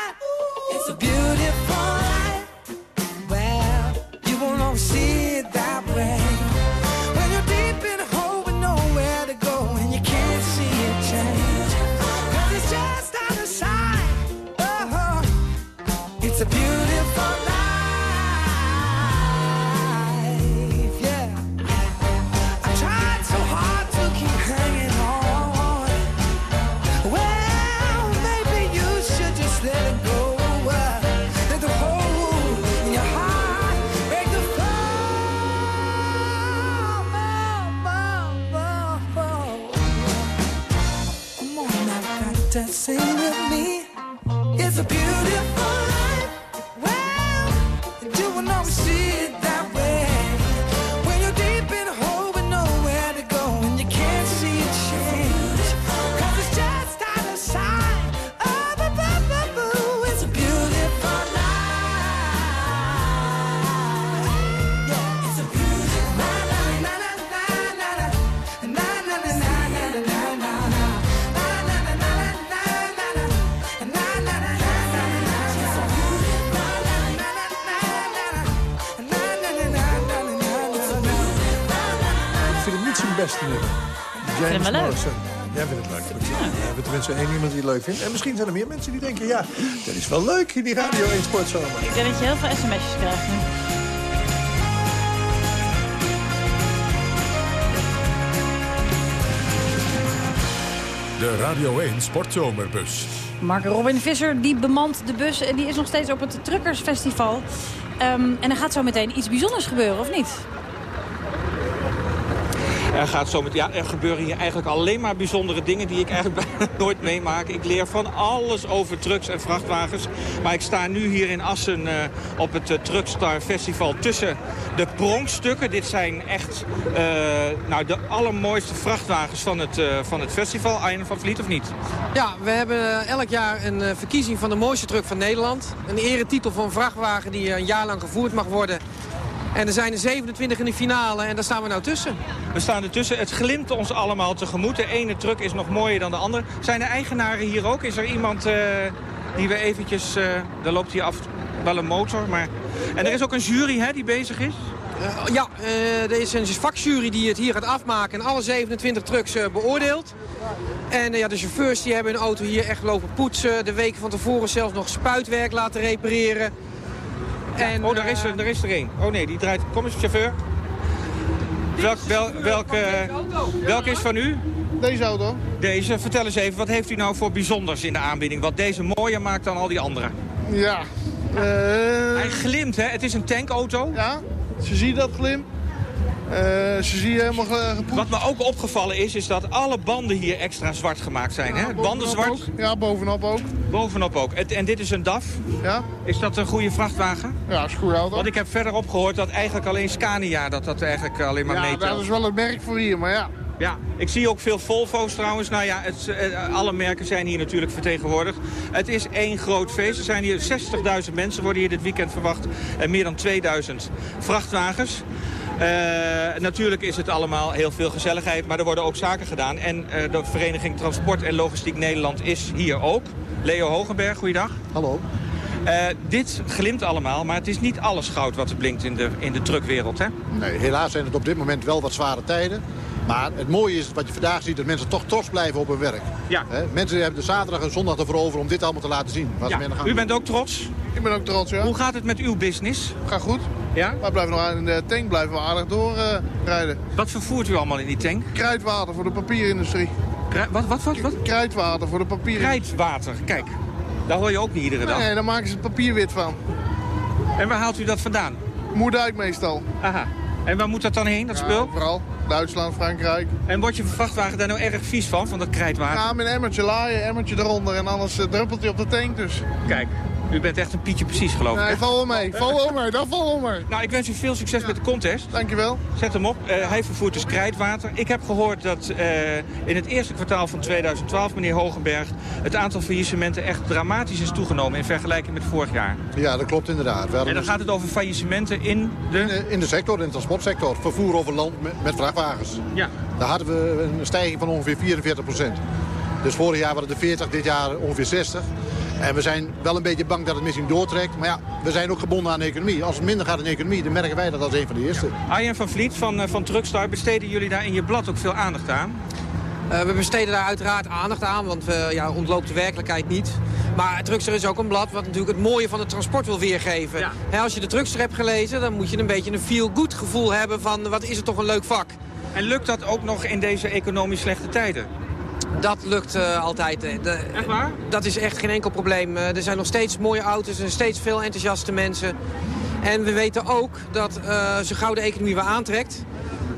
S18: Sing with me.
S3: James
S2: wel leuk.
S3: Morrison. Jij vindt het leuk. Goed zo. We hebben tenminste één iemand die het leuk vindt. En misschien zijn er meer mensen die denken... ja, dat is wel leuk in die Radio 1 Sportzomer.
S2: Ik denk dat je heel veel sms'jes krijgt nu.
S1: De Radio 1 Sportzomerbus.
S2: Mark Robin Visser die bemant de bus en die is nog steeds op het Truckersfestival. Ehm, en er gaat zo meteen iets bijzonders gebeuren, of niet?
S19: Er, gaat zo met, ja, er gebeuren hier eigenlijk alleen maar bijzondere dingen die ik eigenlijk bijna nooit meemaak. Ik leer van alles over trucks en vrachtwagens. Maar ik sta nu hier in Assen eh, op het uh, Truckstar Festival tussen de pronkstukken. Dit zijn echt eh, nou, de allermooiste vrachtwagens van het, eh, van het festival. Arjen van Vliet of niet?
S20: Ja, we hebben elk jaar een eh, verkiezing van de mooiste truck van Nederland. Een eretitel voor een vrachtwagen die eh, een jaar lang gevoerd mag worden. En er zijn er 27 in de finale en daar staan we nou tussen.
S19: We staan ertussen. Het glimt ons allemaal tegemoet. De ene truck is nog mooier dan de andere. Zijn er eigenaren hier ook? Is er iemand eh, die we eventjes... eh er loopt hier af wel een motor, maar... En er is ook een jury hè, die bezig is?
S20: Eh, ja, er is een vakjury die het hier gaat afmaken en alle 27 trucks beoordeelt. En ja, de chauffeurs die hebben hun auto hier echt lopen poetsen. De weken van tevoren zelfs nog spuitwerk laten repareren.
S19: En, oh, daar is, er, daar is er één. Oh nee, die draait. Kom eens, chauffeur. Welk, wel, welke, welke is van u?
S21: Deze auto.
S19: Deze. Vertel eens even, wat heeft u nou voor bijzonders in de aanbieding? Wat deze mooier maakt dan al die andere?
S21: Ja.
S19: Hij glimt, hè? Het is een tankauto.
S21: Ja, ze zien dat glim. Eh, ze zien helemaal ge- gepoetst.
S19: Wat me ook opgevallen is, is dat alle banden hier extra zwart gemaakt zijn. hè? Banden zwart.
S21: ook. Ja, bovenop ook.
S19: Bovenop ook. En, en dit is een DAF.
S21: Ja.
S19: Is dat een goede vrachtwagen?
S21: Ja, is een goede auto.
S19: Want ik heb verderop gehoord dat eigenlijk alleen Scania dat dat eigenlijk alleen maar
S21: ja,
S19: meetelt.
S21: dat is wel het merk voor hier, maar ja.
S19: Ja, ik zie ook veel Volvo's trouwens. Nou ja, het, eh, alle merken zijn hier natuurlijk vertegenwoordigd. Het is één groot feest. Er zijn hier 60.000 mensen worden hier dit weekend verwacht. En meer dan 2000 vrachtwagens. Eh, natuurlijk is het allemaal heel veel gezelligheid, maar er worden ook zaken gedaan. En eh, de Vereniging Transport en Logistiek Nederland is hier ook. Leo Hogenberg, goeiedag.
S22: Hallo.
S19: Eh, dit glimt allemaal, maar het is niet alles goud wat er blinkt in de, in de truckwereld, hè?
S22: Nee, helaas zijn het op dit moment wel wat zware tijden. Maar het mooie is wat je vandaag ziet, dat mensen toch trots blijven op hun werk.
S19: Ja.
S22: Mensen hebben de zaterdag en zondag ervoor over om dit allemaal te laten zien. Waar ze mee aan de gang
S19: U bent ook trots?
S21: Ik ben ook trots, ja.
S19: Hoe gaat het met uw business?
S21: Gaat goed.
S19: Ja?
S21: Wij blijven nog aan in de tank blijven we aardig doorrijden.
S19: Wat vervoert u allemaal in die tank?
S21: Krijtwater voor de papierindustrie.
S19: wat, wat, wat, wat?
S21: Krijtwater voor de papierindustrie.
S19: Krijtwater, kijk. Daar hoor je ook niet iedere dag.
S21: Nee, daar maken ze het papier wit van.
S19: En waar haalt u dat vandaan?
S21: Moerdijk meestal.
S19: Aha. En waar moet dat dan heen, dat
S21: Ja,
S19: spul?
S21: Vooral Duitsland, Frankrijk.
S19: En wordt je vrachtwagen daar nou erg vies van, van dat krijtwater?
S21: Ja, met een emmertje laaien, emmertje eronder en anders eh, druppelt hij op de tank dus.
S19: Kijk, u bent echt een Pietje precies, geloof ik.
S21: Nee, val wel mee, val wel mee, dat val mee.
S19: Nou, ik wens u veel succes met de contest.
S21: Dankjewel.
S19: Zet hem op. Eh, hij vervoert dus krijtwater. Ik heb gehoord dat eh, in het eerste kwartaal van 2012, meneer Hogenberg... het aantal faillissementen echt dramatisch is toegenomen in vergelijking met vorig jaar.
S22: Ja, dat klopt inderdaad.
S19: En dan
S22: dus
S19: gaat het over faillissementen in de...
S22: in, de, in de sector, in de transportsector. Vervoer over land met, met vrachtwagens.
S19: Ja.
S22: Daar hadden we een stijging van ongeveer 44 procent. Dus vorig jaar waren het de 40, dit jaar ongeveer 60. En we zijn wel een beetje bang dat het misschien doortrekt. Maar ja, we zijn ook gebonden aan de economie. Als het minder gaat in de economie, dan merken wij dat als een van de eerste.
S19: Arjen van Vliet van, eh, van Truckstar, besteden jullie daar in je blad ook veel aandacht aan?
S20: Eh, we besteden daar uiteraard aandacht aan, want we ja, ontloopt de werkelijkheid niet. Maar Truckster is ook een blad wat natuurlijk het mooie van het transport wil weergeven. Hè, als je de Truckster hebt gelezen, dan moet je een beetje een feel-good gevoel hebben van wat is het toch een leuk vak.
S19: En lukt dat ook nog in deze economisch slechte tijden?
S20: Dat lukt eh, altijd. eh, de-
S19: Echt waar?
S20: Dat is echt geen enkel probleem. Eh, er zijn nog steeds mooie auto's en steeds veel enthousiaste mensen. En we weten ook dat uh, zo gauw de economie weer aantrekt...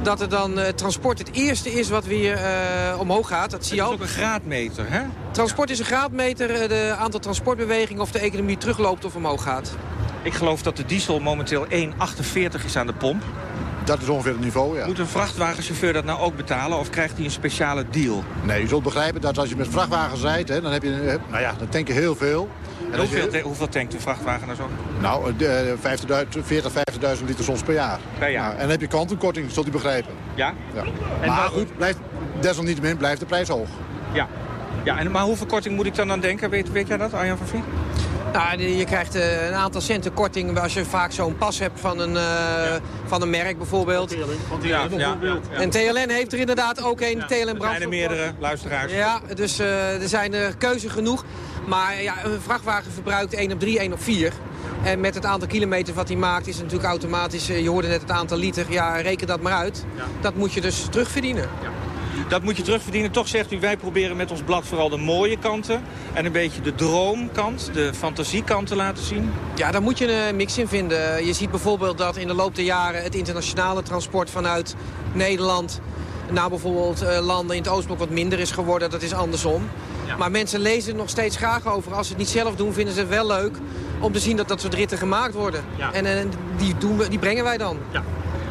S20: dat er dan transport het eerste is wat weer omhoog gaat. Dat zie je
S19: Het
S20: al.
S19: is ook een graadmeter, hè?
S20: Transport is een graadmeter. De aantal transportbewegingen of de economie terugloopt of omhoog gaat.
S19: Ik geloof dat de diesel momenteel 1,48 is aan de pomp.
S22: Dat is ongeveer het niveau, ja.
S19: Moet een vrachtwagenchauffeur dat nou ook betalen of krijgt hij een speciale deal?
S22: Nee, je zult begrijpen dat als je met vrachtwagens rijdt, hè, dan heb je, eh, nou ja, dan tank je heel veel.
S19: En
S22: je-
S19: hoeveel, hoeveel tankt een vrachtwagen nou zo?
S22: Nou, eh, de, 50.000, 40, 50.000 liter soms per jaar.
S19: Per jaar.
S22: Nou, en dan heb je kwantumkorting, zult u begrijpen.
S19: Ja?
S22: Ja.
S19: En
S22: maar goed, blijft, desalniettemin blijft de prijs hoog.
S19: Ja. Ja en, maar hoeveel korting moet ik dan aan denken? Weet, weet jij dat, Arjan van Vliet?
S20: Nou, je krijgt eh, een aantal centen korting als je vaak zo'n pas hebt van een, eh, van een merk bijvoorbeeld.
S19: Ja, ja, ja.
S20: En TLN heeft er inderdaad ook een, TLN
S19: Er zijn er
S20: brandstof.
S19: meerdere luisteraars.
S20: Ja, dus eh, er zijn er keuze genoeg. Maar ja, een vrachtwagen verbruikt 1 op 3, 1 op 4. En met het aantal kilometers wat hij maakt is het natuurlijk automatisch... eh, je hoorde net het aantal liter, ja, reken dat maar uit. Dat moet je dus terugverdienen.
S19: Dat moet je terugverdienen. Toch zegt u, wij proberen met ons blad vooral de mooie kanten... en een beetje de droomkant, de fantasiekant te laten zien.
S20: Ja, daar moet je een mix in vinden. Je ziet bijvoorbeeld dat in de loop der jaren het internationale transport vanuit Nederland naar bijvoorbeeld eh, landen in het Oostblok wat minder is geworden. Dat is andersom. Maar mensen lezen er nog steeds graag over. Als ze het niet zelf doen, vinden ze het wel leuk om te zien dat dat soort ritten gemaakt worden. En eh, die, doen we, die brengen wij dan.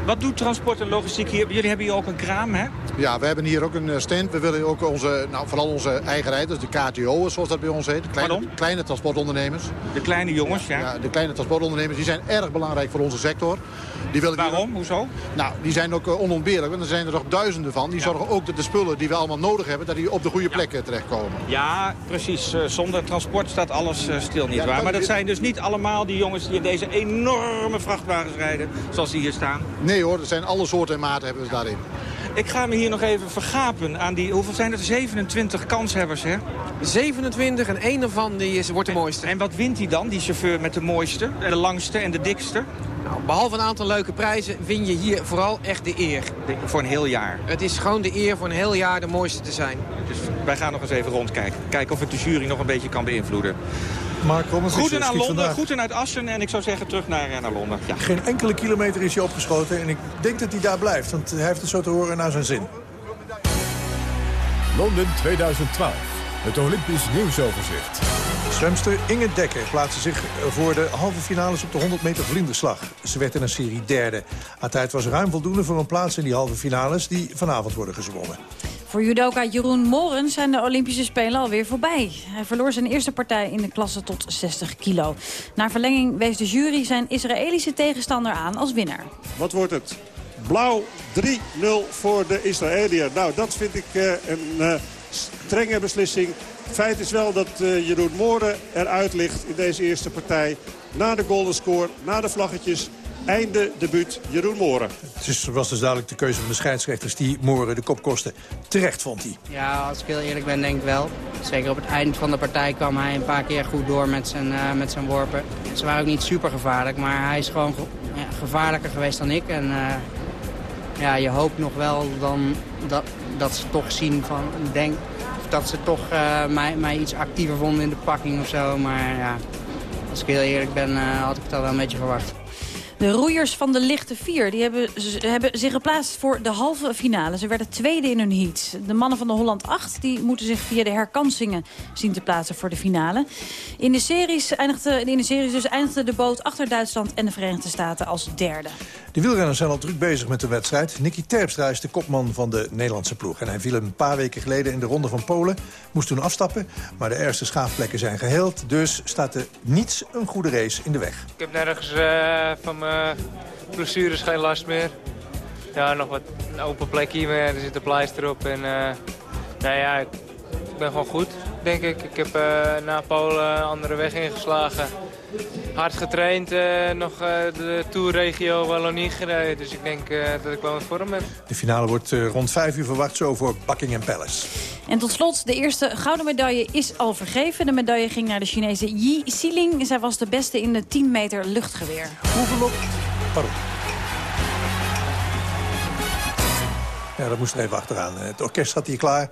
S19: Wat doet transport en logistiek hier? Jullie hebben hier ook een kraam, hè?
S22: Ja, we hebben hier ook een eh, stand. We willen ook onze, nou, vooral onze eigen rijders, de KTO'ers zoals dat bij ons heet. De kleine, kleine transportondernemers.
S19: De kleine jongens, ja.
S22: Ja, de kleine transportondernemers, die zijn erg belangrijk voor onze sector. Die willen
S19: Waarom? Hoezo?
S22: Nou, die zijn ook eh, onontbeerlijk, want er zijn er nog duizenden van. Die zorgen ook dat de spullen die we allemaal nodig hebben, dat die op de goede plek eh, terechtkomen.
S19: Ja, precies. Eh, Zonder transport staat alles stil, niet
S22: Ja,
S19: waar? Maar dat zijn dus niet allemaal die jongens die in deze enorme vrachtwagens rijden, zoals die hier staan.
S22: Nee hoor, er zijn alle soorten en maten hebben we daarin.
S19: Ik ga me hier nog even vergapen aan die... Hoeveel zijn er? 27 kanshebbers, hè?
S20: 27 en één ervan die is, wordt de mooiste.
S19: En wat wint hij dan, die chauffeur met de mooiste, de langste en de dikste?
S20: Nou, behalve een aantal leuke prijzen win je hier vooral echt de eer.
S19: voor een heel jaar.
S20: Het is gewoon de eer voor een heel jaar de mooiste te zijn.
S19: Dus wij gaan nog eens even rondkijken. Kijken of ik de jury nog een beetje kan beïnvloeden.
S3: Mark Rommers is,
S19: naar Londen,
S3: vandaag.
S19: groeten uit Assen en ik zou zeggen terug naar, eh, naar Londen. Ja.
S3: Geen enkele kilometer is hij opgeschoten en ik denk dat hij daar blijft. Want hij heeft het zo te horen naar zijn zin.
S1: Londen 2012. Het Olympisch nieuwsoverzicht.
S3: Zwemster Inge Dekker plaatste zich voor de halve finales op de 100 meter vlinderslag. Ze werd in een serie derde. Haar tijd was ruim voldoende voor een plaats in die halve finales die vanavond worden gezwommen.
S2: Voor judoka Jeroen Morens zijn de Olympische Spelen alweer voorbij. Hij verloor zijn eerste partij in de klasse tot 60 kilo. Na verlenging wees de jury zijn Israëlische tegenstander aan als winnaar.
S23: Wat wordt het? Blauw 3-0 voor de Israëliër. Nou, dat vind ik eh, een eh, strenge beslissing. Feit is wel dat eh, Jeroen Mooren eruit ligt in deze eerste partij. Na de golden score, na de vlaggetjes. Einde debuut Jeroen Mooren.
S3: Het is- was dus duidelijk de keuze van de scheidsrechters die Moren de kop kostte. Terecht vond hij.
S10: Ja, als ik heel eerlijk ben, denk ik wel. Zeker op het eind van de partij kwam hij een paar keer goed door met zijn, eh, met zijn worpen. Ze waren ook niet super gevaarlijk, maar hij is gewoon ge- ja, gevaarlijker geweest dan ik. En eh, ja, je hoopt nog wel dan dat, dat ze toch zien van, denk, of dat ze toch eh, mij, mij iets actiever vonden in de pakking of zo. Maar ja, als ik heel eerlijk ben, eh, had ik het al wel een beetje verwacht.
S2: De roeiers van de lichte vier die hebben, hebben zich geplaatst voor de halve finale. Ze werden tweede in hun heat. De mannen van de Holland 8 die moeten zich via de herkansingen zien te plaatsen voor de finale. In de series, eindigde, in de series dus eindigde de boot achter Duitsland en de Verenigde Staten als derde.
S3: De wielrenners zijn al druk bezig met de wedstrijd. Nicky Terpstra is de kopman van de Nederlandse ploeg. En hij viel een paar weken geleden in de ronde van Polen. Moest toen afstappen, maar de ergste schaafplekken zijn geheeld. Dus staat er niets een goede race in de weg.
S24: Ik heb nergens eh, van mijn blessures geen last meer. Ja, nog wat een open plek hier, maar er zit een pleister op. En eh, nou ja, ik ben gewoon goed, denk ik. Ik heb eh, na Polen een andere weg ingeslagen. Hard getraind, eh, nog eh, de Tourregio Wallonie gereden. Dus ik denk eh, dat ik wel in vorm ben.
S3: De finale wordt eh, rond 5 uur verwacht zo voor Buckingham Palace.
S2: En tot slot, de eerste gouden medaille is al vergeven. De medaille ging naar de Chinese Yi Xiling. Zij was de beste in de 10 meter luchtgeweer.
S3: Hoeveel op? Pardon. Ja, dat moest er even achteraan. Het orkest zat hier klaar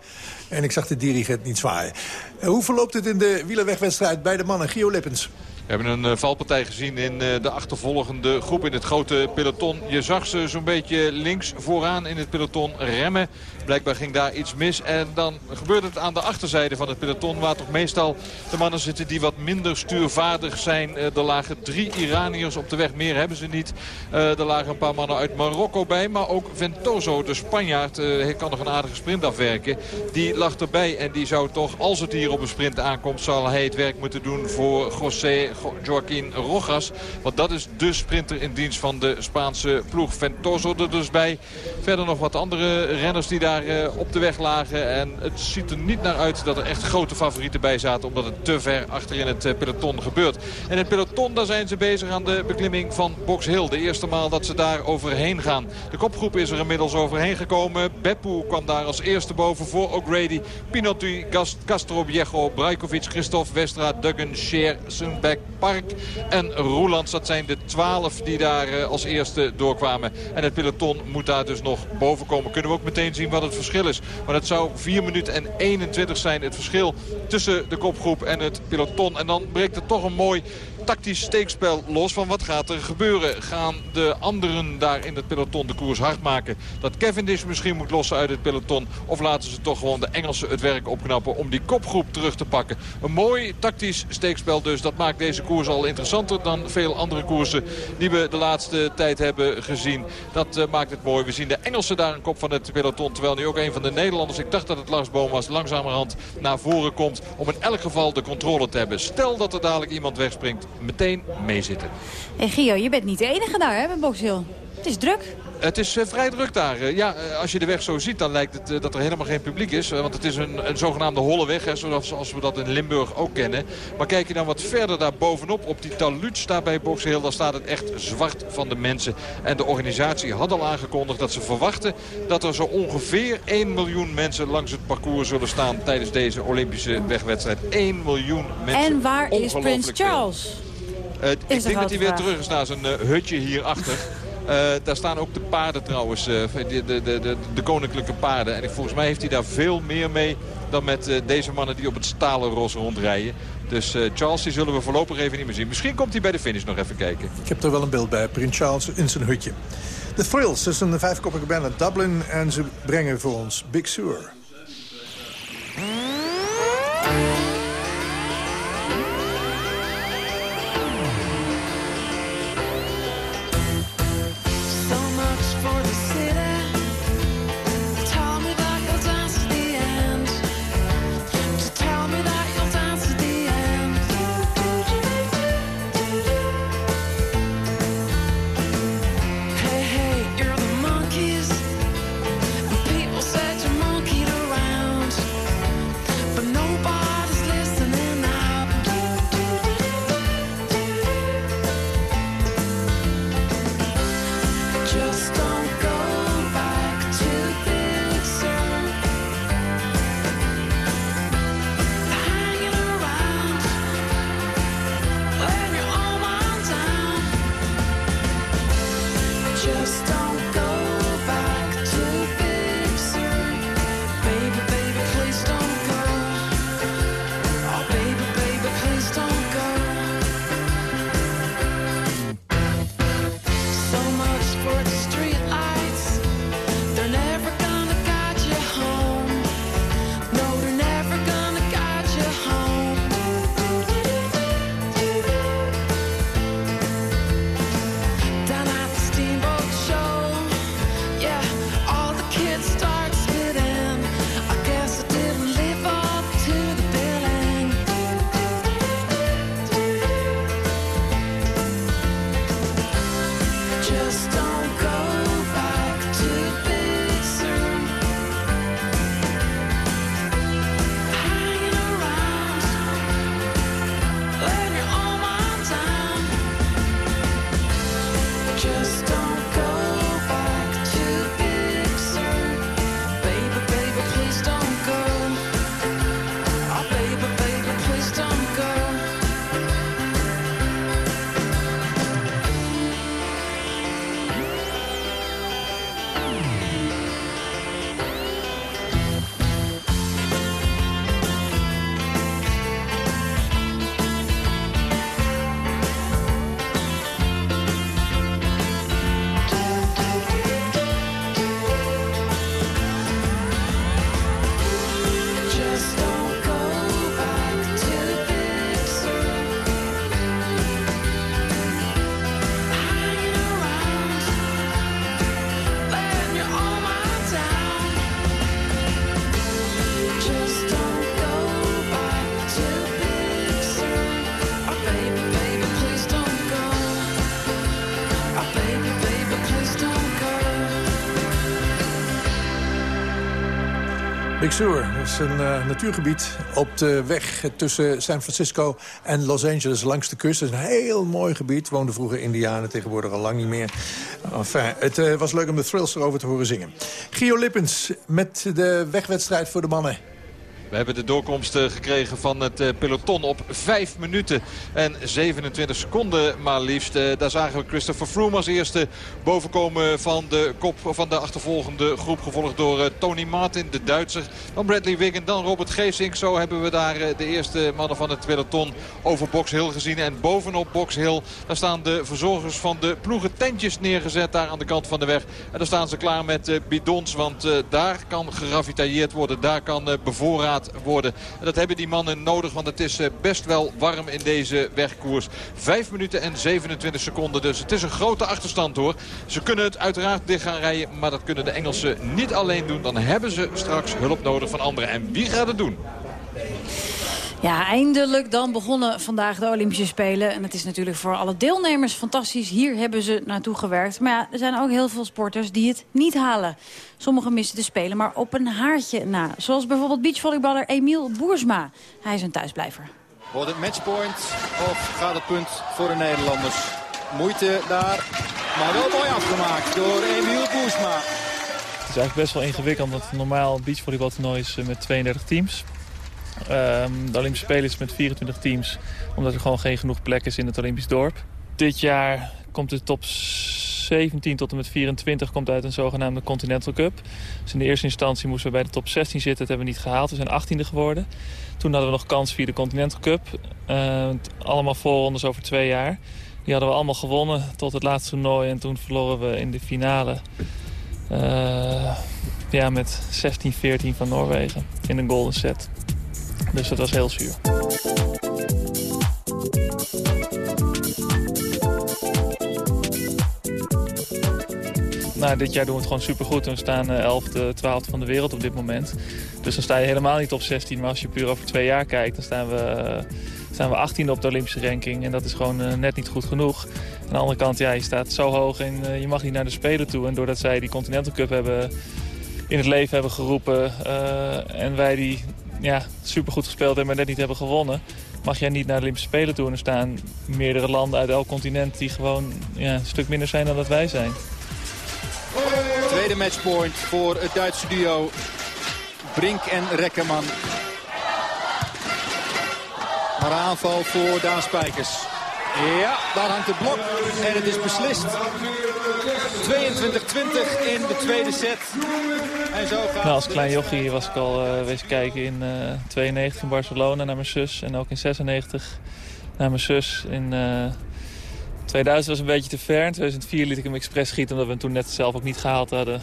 S3: en ik zag de dirigent niet zwaaien. Eh, Hoe verloopt het in de wielerwegwedstrijd bij de mannen? Gio Lippens.
S13: We hebben een eh, valpartij gezien in eh, de achtervolgende groep in het grote peloton. Je zag ze zo'n beetje links vooraan in het peloton remmen. Blijkbaar ging daar iets mis. En dan gebeurt het aan de achterzijde van het peloton... waar toch meestal de mannen zitten die wat minder stuurvaardig zijn. Eh, Er lagen drie Iraniërs op de weg. Meer hebben ze niet. Er lagen een paar mannen uit Marokko bij. Maar ook Ventoso, de Spanjaard, kan nog een aardige sprint afwerken. Die lag erbij. En die zou toch, als het hier op een sprint aankomt... zal hij het werk moeten doen voor José Jo- Joaquín Rojas. Want dat is de sprinter in dienst van de Spaanse ploeg. Ventoso er dus bij. Verder nog wat andere renners die daar eh, op de weg lagen. En het ziet er niet naar uit dat er echt grote favorieten bij zaten. Omdat het te ver achter in het eh, peloton gebeurt. En het peloton, daar zijn ze bezig aan de beklimming van Box Hill. De eerste maal dat ze daar overheen gaan. De kopgroep is er inmiddels overheen gekomen. Beppu kwam daar als eerste boven voor O'Grady. Pinotti, Gas- Castro Viejo, Brajkovic, Christophe Westra, Duggan, Scheer, Sundbeck, Park en Roelands. Dat zijn de twaalf die daar eh, als eerste doorkwamen. En het peloton moet daar dus nog boven komen. Kunnen we ook meteen zien wat het verschil is. Want het zou 4 minuten en 21 zijn het verschil tussen de kopgroep en het peloton. En dan breekt er toch een mooi tactisch steekspel los van wat gaat er gebeuren. Gaan de anderen daar in het peloton de koers hard maken? Dat Cavendish misschien moet lossen uit het peloton? Of laten ze toch gewoon de Engelsen het werk opknappen om die kopgroep terug te pakken? Een mooi tactisch steekspel dus. Dat maakt deze koers al interessanter dan veel andere koersen die we de laatste tijd hebben gezien. Dat eh, maakt het mooi. We zien de Engelsen daar een kop van het peloton. Terwijl nu ook een van de Nederlanders, ik dacht dat het Lars Boom was, langzamerhand naar voren komt. Om in elk geval de controle te hebben. Stel dat er dadelijk iemand wegspringt, meteen meezitten.
S2: Hey Gio, je bent niet de enige daar hè, bij Box Hill. Het is druk.
S13: Het is eh, vrij druk daar. Eh, ja, eh, als je de weg zo ziet, dan lijkt het dat er helemaal geen publiek is. Want het is een, een zogenaamde holle weg, hè, zoals we dat in Limburg ook kennen. Maar kijk je dan wat verder daar bovenop, op die taluut daar bij Box Hill... dan staat het echt zwart van de mensen. En de organisatie had al aangekondigd dat ze verwachten... dat er zo ongeveer 1 miljoen mensen langs het parcours zullen staan... tijdens deze Olympische wegwedstrijd. 1 miljoen mensen.
S2: En waar is Prins. Charles?
S13: Ik
S2: de
S13: denk dat hij weer terug is naar zijn eh, hutje hierachter. Eh daar staan ook de paarden trouwens, eh, de, de, de, de, de koninklijke paarden. En volgens mij heeft hij daar veel meer mee dan met eh, deze mannen die op het stalen ros rondrijden. Dus Charles die zullen we voorlopig even niet meer zien. Misschien komt hij bij de finish nog even kijken.
S18: Ik heb er wel een beeld bij. Prins Charles in zijn hutje. The Thrills is een vijfkoppige band uit Dublin. En ze brengen voor ons Big Sur.
S3: Big Sur
S18: is een eh, natuurgebied op de weg tussen San Francisco en Los Angeles langs de kust. Het is een heel mooi gebied. Woonden vroeger Indianen, tegenwoordig al lang niet meer. Enfin, het eh, was leuk om de thrills erover te horen zingen. Gio Lippens met de wegwedstrijd voor de mannen.
S13: We hebben de doorkomst eh, gekregen van het eh, peloton op 5 minuten en 27 seconden maar liefst. Eh, Daar zagen we Christopher Froome als eerste bovenkomen van de kop van de achtervolgende groep. Gevolgd door Tony Martin, de Duitser. Dan Bradley Wiggin, dan Robert Geesink. Zo hebben we daar de eerste mannen van het peloton over Box Hill gezien. En bovenop Box Hill, daar staan de verzorgers van de ploegen tentjes neergezet daar aan de kant van de weg. En daar staan ze klaar met bidons, want daar kan geravitailleerd worden. Daar kan eh, worden. En dat hebben die mannen nodig, want het is eh, best wel warm in deze wegkoers. 5 minuten en 27 seconden dus. Het is een grote achterstand hoor. Ze kunnen het uiteraard dicht gaan rijden, maar dat kunnen de Engelsen niet alleen doen. Dan hebben ze straks hulp nodig van anderen. En wie gaat het doen?
S2: Ja, eindelijk dan begonnen vandaag de Olympische Spelen. En het is natuurlijk voor alle deelnemers fantastisch. Hier hebben ze naartoe gewerkt. Maar ja, er zijn ook heel veel sporters die het niet halen. Sommigen missen de Spelen maar op een haartje na. Zoals bijvoorbeeld beachvolleyballer Emiel Boersma. Hij is een thuisblijver.
S25: Wordt het matchpoint of gaat het punt voor de Nederlanders? Moeite daar, maar wel mooi afgemaakt door Emiel Boersma.
S26: Het is eigenlijk best wel ingewikkeld, omdat het normaal beachvolleybaltoernooi is eh, met 32 teams. Ehm, de Olympische Spelen is met 24 teams, omdat er gewoon geen genoeg plek is in het Olympisch dorp. Dit jaar komt de top 17 tot en met 24 komt uit een zogenaamde Continental Cup. Dus in de eerste instantie moesten we bij de top 16 zitten. Dat hebben we niet gehaald. We zijn 18e geworden. Toen hadden we nog kans via de Continental Cup. Uh, allemaal voorrondes over twee jaar. Die hadden we allemaal gewonnen tot het laatste toernooi. En toen verloren we in de finale uh, ja, met 16-14 van Noorwegen in een golden set. Dus dat was heel zuur. Nou, dit jaar doen we het gewoon supergoed. We staan 11e, 12e van de wereld op dit moment. Dus dan sta je helemaal niet op 16. Maar als je puur over twee jaar kijkt, dan staan we, staan we 18e op de Olympische ranking. En dat is gewoon net niet goed genoeg. Aan de andere kant, ja, je staat zo hoog en je mag niet naar de Spelen toe. En doordat zij die Continental Cup hebben, in het leven hebben geroepen... En wij die ja, supergoed gespeeld hebben, maar net niet hebben gewonnen... mag jij niet naar de Olympische Spelen toe. En er staan meerdere landen uit elk continent die gewoon ja, een stuk minder zijn dan dat wij zijn.
S25: Tweede matchpoint voor het Duitse duo Brink en Rekkerman. Maar aanval voor Daan Spijkers. Ja, daar hangt het blok en het is beslist. 22-20 in de tweede set. En zo gaat
S26: nou, als klein jochie was ik al uh, wezen kijken in uh, 92 in Barcelona naar mijn zus. En ook in 96 naar mijn zus. In uh, 2000 was een beetje te ver. In 2004 liet ik hem expres schieten omdat we hem toen net zelf ook niet gehaald hadden.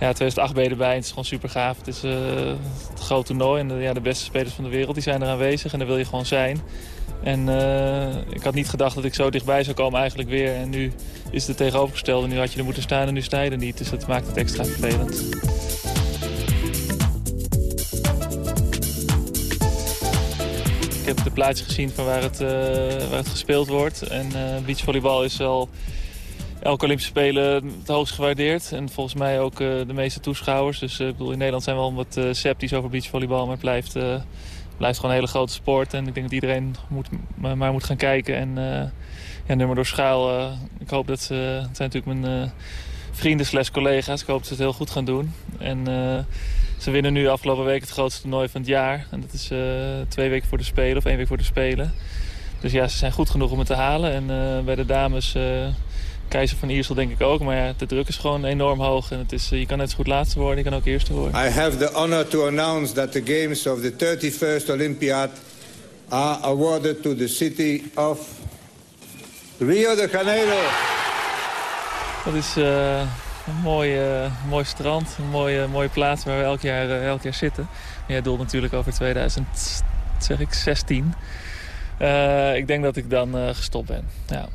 S26: Ja, 2008 ben je erbij. Het is gewoon super gaaf. Het is het groot toernooi en de, ja, de beste spelers van de wereld die zijn er aanwezig. En daar wil je gewoon zijn. En uh, ik had niet gedacht dat ik zo dichtbij zou komen eigenlijk weer. En nu is het tegenovergestelde. Nu had je er moeten staan en nu er niet. Dus dat maakt het extra vervelend. Ik heb de plaats gezien van waar het, uh, waar het gespeeld wordt. En uh, beachvolleybal is wel elke Olympische Spelen het hoogst gewaardeerd. En volgens mij ook de meeste toeschouwers. Dus ik bedoel, in Nederland zijn we wel wat sceptisch over beachvolleybal. Maar blijft blijft gewoon een hele grote sport. En ik denk dat iedereen moet, maar moet gaan kijken. En uh, ja, nummer door schuil. Uh, ik hoop dat ze... Het zijn natuurlijk mijn uh, vrienden slash collega's. Ik hoop dat ze het heel goed gaan doen. En ze winnen nu afgelopen week het grootste toernooi van het jaar. En dat is twee weken voor de Spelen. Of één week voor de Spelen. Dus ja, ze zijn goed genoeg om het te halen. En bij de dames... Keizer van Iersel denk ik ook. Maar ja, de druk is gewoon enorm hoog. En het is, je kan net zo goed laatste worden, je kan ook eerste worden.
S27: I have the honor to announce that the games of the 31st Olympiad are awarded to the city of Rio de Janeiro.
S26: Dat is uh, een mooi, uh, mooi strand, een mooie, mooie plaats waar we elk jaar, uh, elk jaar zitten. En jij doelt natuurlijk over 2016. ik denk dat ik dan gestopt ben, ja.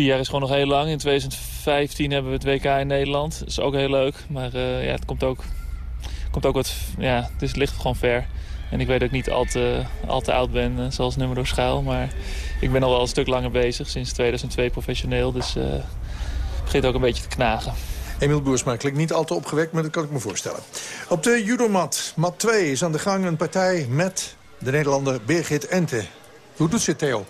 S26: Vier jaar is gewoon nog heel lang. In 2015 hebben we het WK in Nederland. Dat is ook heel leuk. Maar uh, ja, het komt ook, komt ook wat... Ja, het, is, ligt gewoon ver. En ik weet dat ik niet al te, al te oud ben, uh, zoals nummer door schaal. Maar ik ben al wel een stuk langer bezig. Sinds 2002 professioneel. Dus uh, het begint ook een beetje te knagen.
S3: Emiel Boersma klinkt niet al te opgewekt, maar dat kan ik me voorstellen. Op de judomat, mat 2, is aan de gang een partij met de Nederlander Birgit Ente. Hoe doet ze Theo?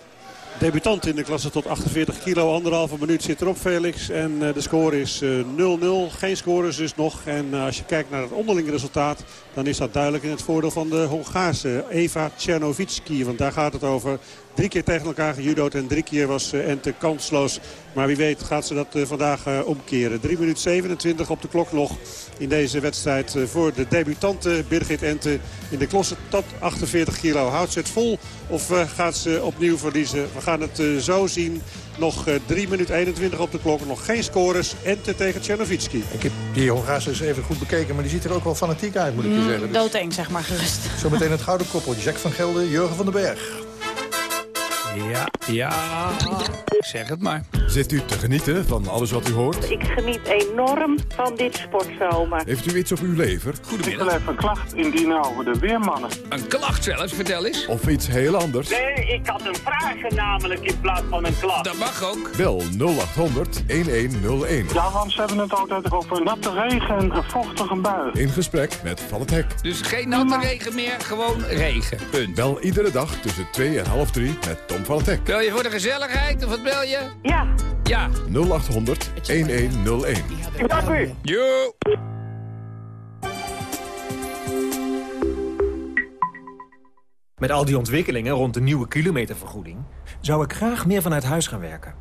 S23: Debutant in de klasse tot 48 kilo. Anderhalve minuut zit erop Felix. En uh, de score is 0-0. Uh, Geen scores dus nog. En uh, als je kijkt naar het onderlinge resultaat... dan is dat duidelijk in het voordeel van de Hongaarse Eva Tchernovitski. Want daar gaat het over. Drie keer tegen elkaar gejudo'd en drie keer was Ente kansloos. Maar wie weet gaat ze dat vandaag omkeren. 3 minuten 27 op de klok nog in deze wedstrijd voor de debutante Birgit Ente. In de klasse tot 48 kilo. Houdt ze het vol of gaat ze opnieuw verliezen? We gaan het zo zien. Nog 3 minuten 21 op de klok. Nog geen scores. Ente tegen Tchernovitski.
S3: Ik heb die Hongaarse eens even goed bekeken. Maar die ziet er ook wel fanatiek uit, moet ik je zeggen.
S2: Dus... Doodeng, zeg maar, gerust.
S3: Zometeen het gouden koppel. Jack van Gelder, Jurgen van den Berg.
S28: Ja, ja, zeg het maar.
S1: Zit u te genieten van alles wat u hoort?
S29: Ik geniet enorm van dit sportzomer.
S1: Heeft u iets op uw lever?
S30: Ik wil even een klacht indienen over de weermannen.
S7: Een klacht zelfs, vertel eens.
S1: Of iets heel anders?
S31: Nee, ik had een vraag namelijk in plaats van een klacht.
S7: Dat mag ook.
S1: Bel 0800 1101.
S30: Ja, want ze hebben het altijd over natte regen en een vochtige bui.
S1: In gesprek met Van het Hek.
S7: Dus geen natte regen meer, gewoon regen. Punt.
S1: Bel iedere dag tussen 2 en half 3 met Tom van het Hek.
S7: Bel je voor de gezelligheid of wat bel je?
S29: Ja.
S7: Ja.
S1: 0800 1101.
S31: Dank u.
S7: Jo.
S32: Met al die ontwikkelingen rond de nieuwe kilometervergoeding... zou ik graag meer vanuit huis gaan werken.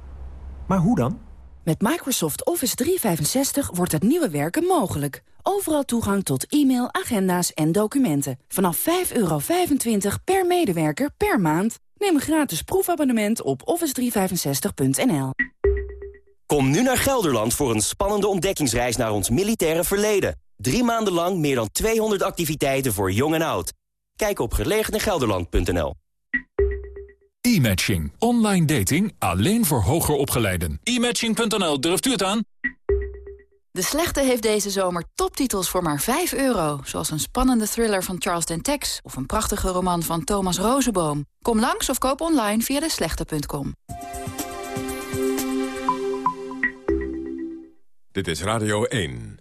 S32: Maar hoe dan?
S33: Met Microsoft Office 365 wordt het nieuwe werken mogelijk. Overal toegang tot e-mail, agenda's en documenten. Vanaf 5,25 per medewerker per maand. Neem een gratis proefabonnement op office365.nl.
S34: Kom nu naar Gelderland voor een spannende ontdekkingsreis naar ons militaire verleden. Drie maanden lang meer dan 200 activiteiten voor jong en oud. Kijk op gelegenegelderland.nl.
S35: E-matching. Online dating alleen voor hoger opgeleiden. E-matching.nl, durft u het aan?
S16: De Slechte heeft deze zomer toptitels voor maar 5 euro. Zoals een spannende thriller van Charles Dentex... of een prachtige roman van Thomas Rozenboom. Kom langs of koop online via deslechte.com.
S1: Dit is Radio 1.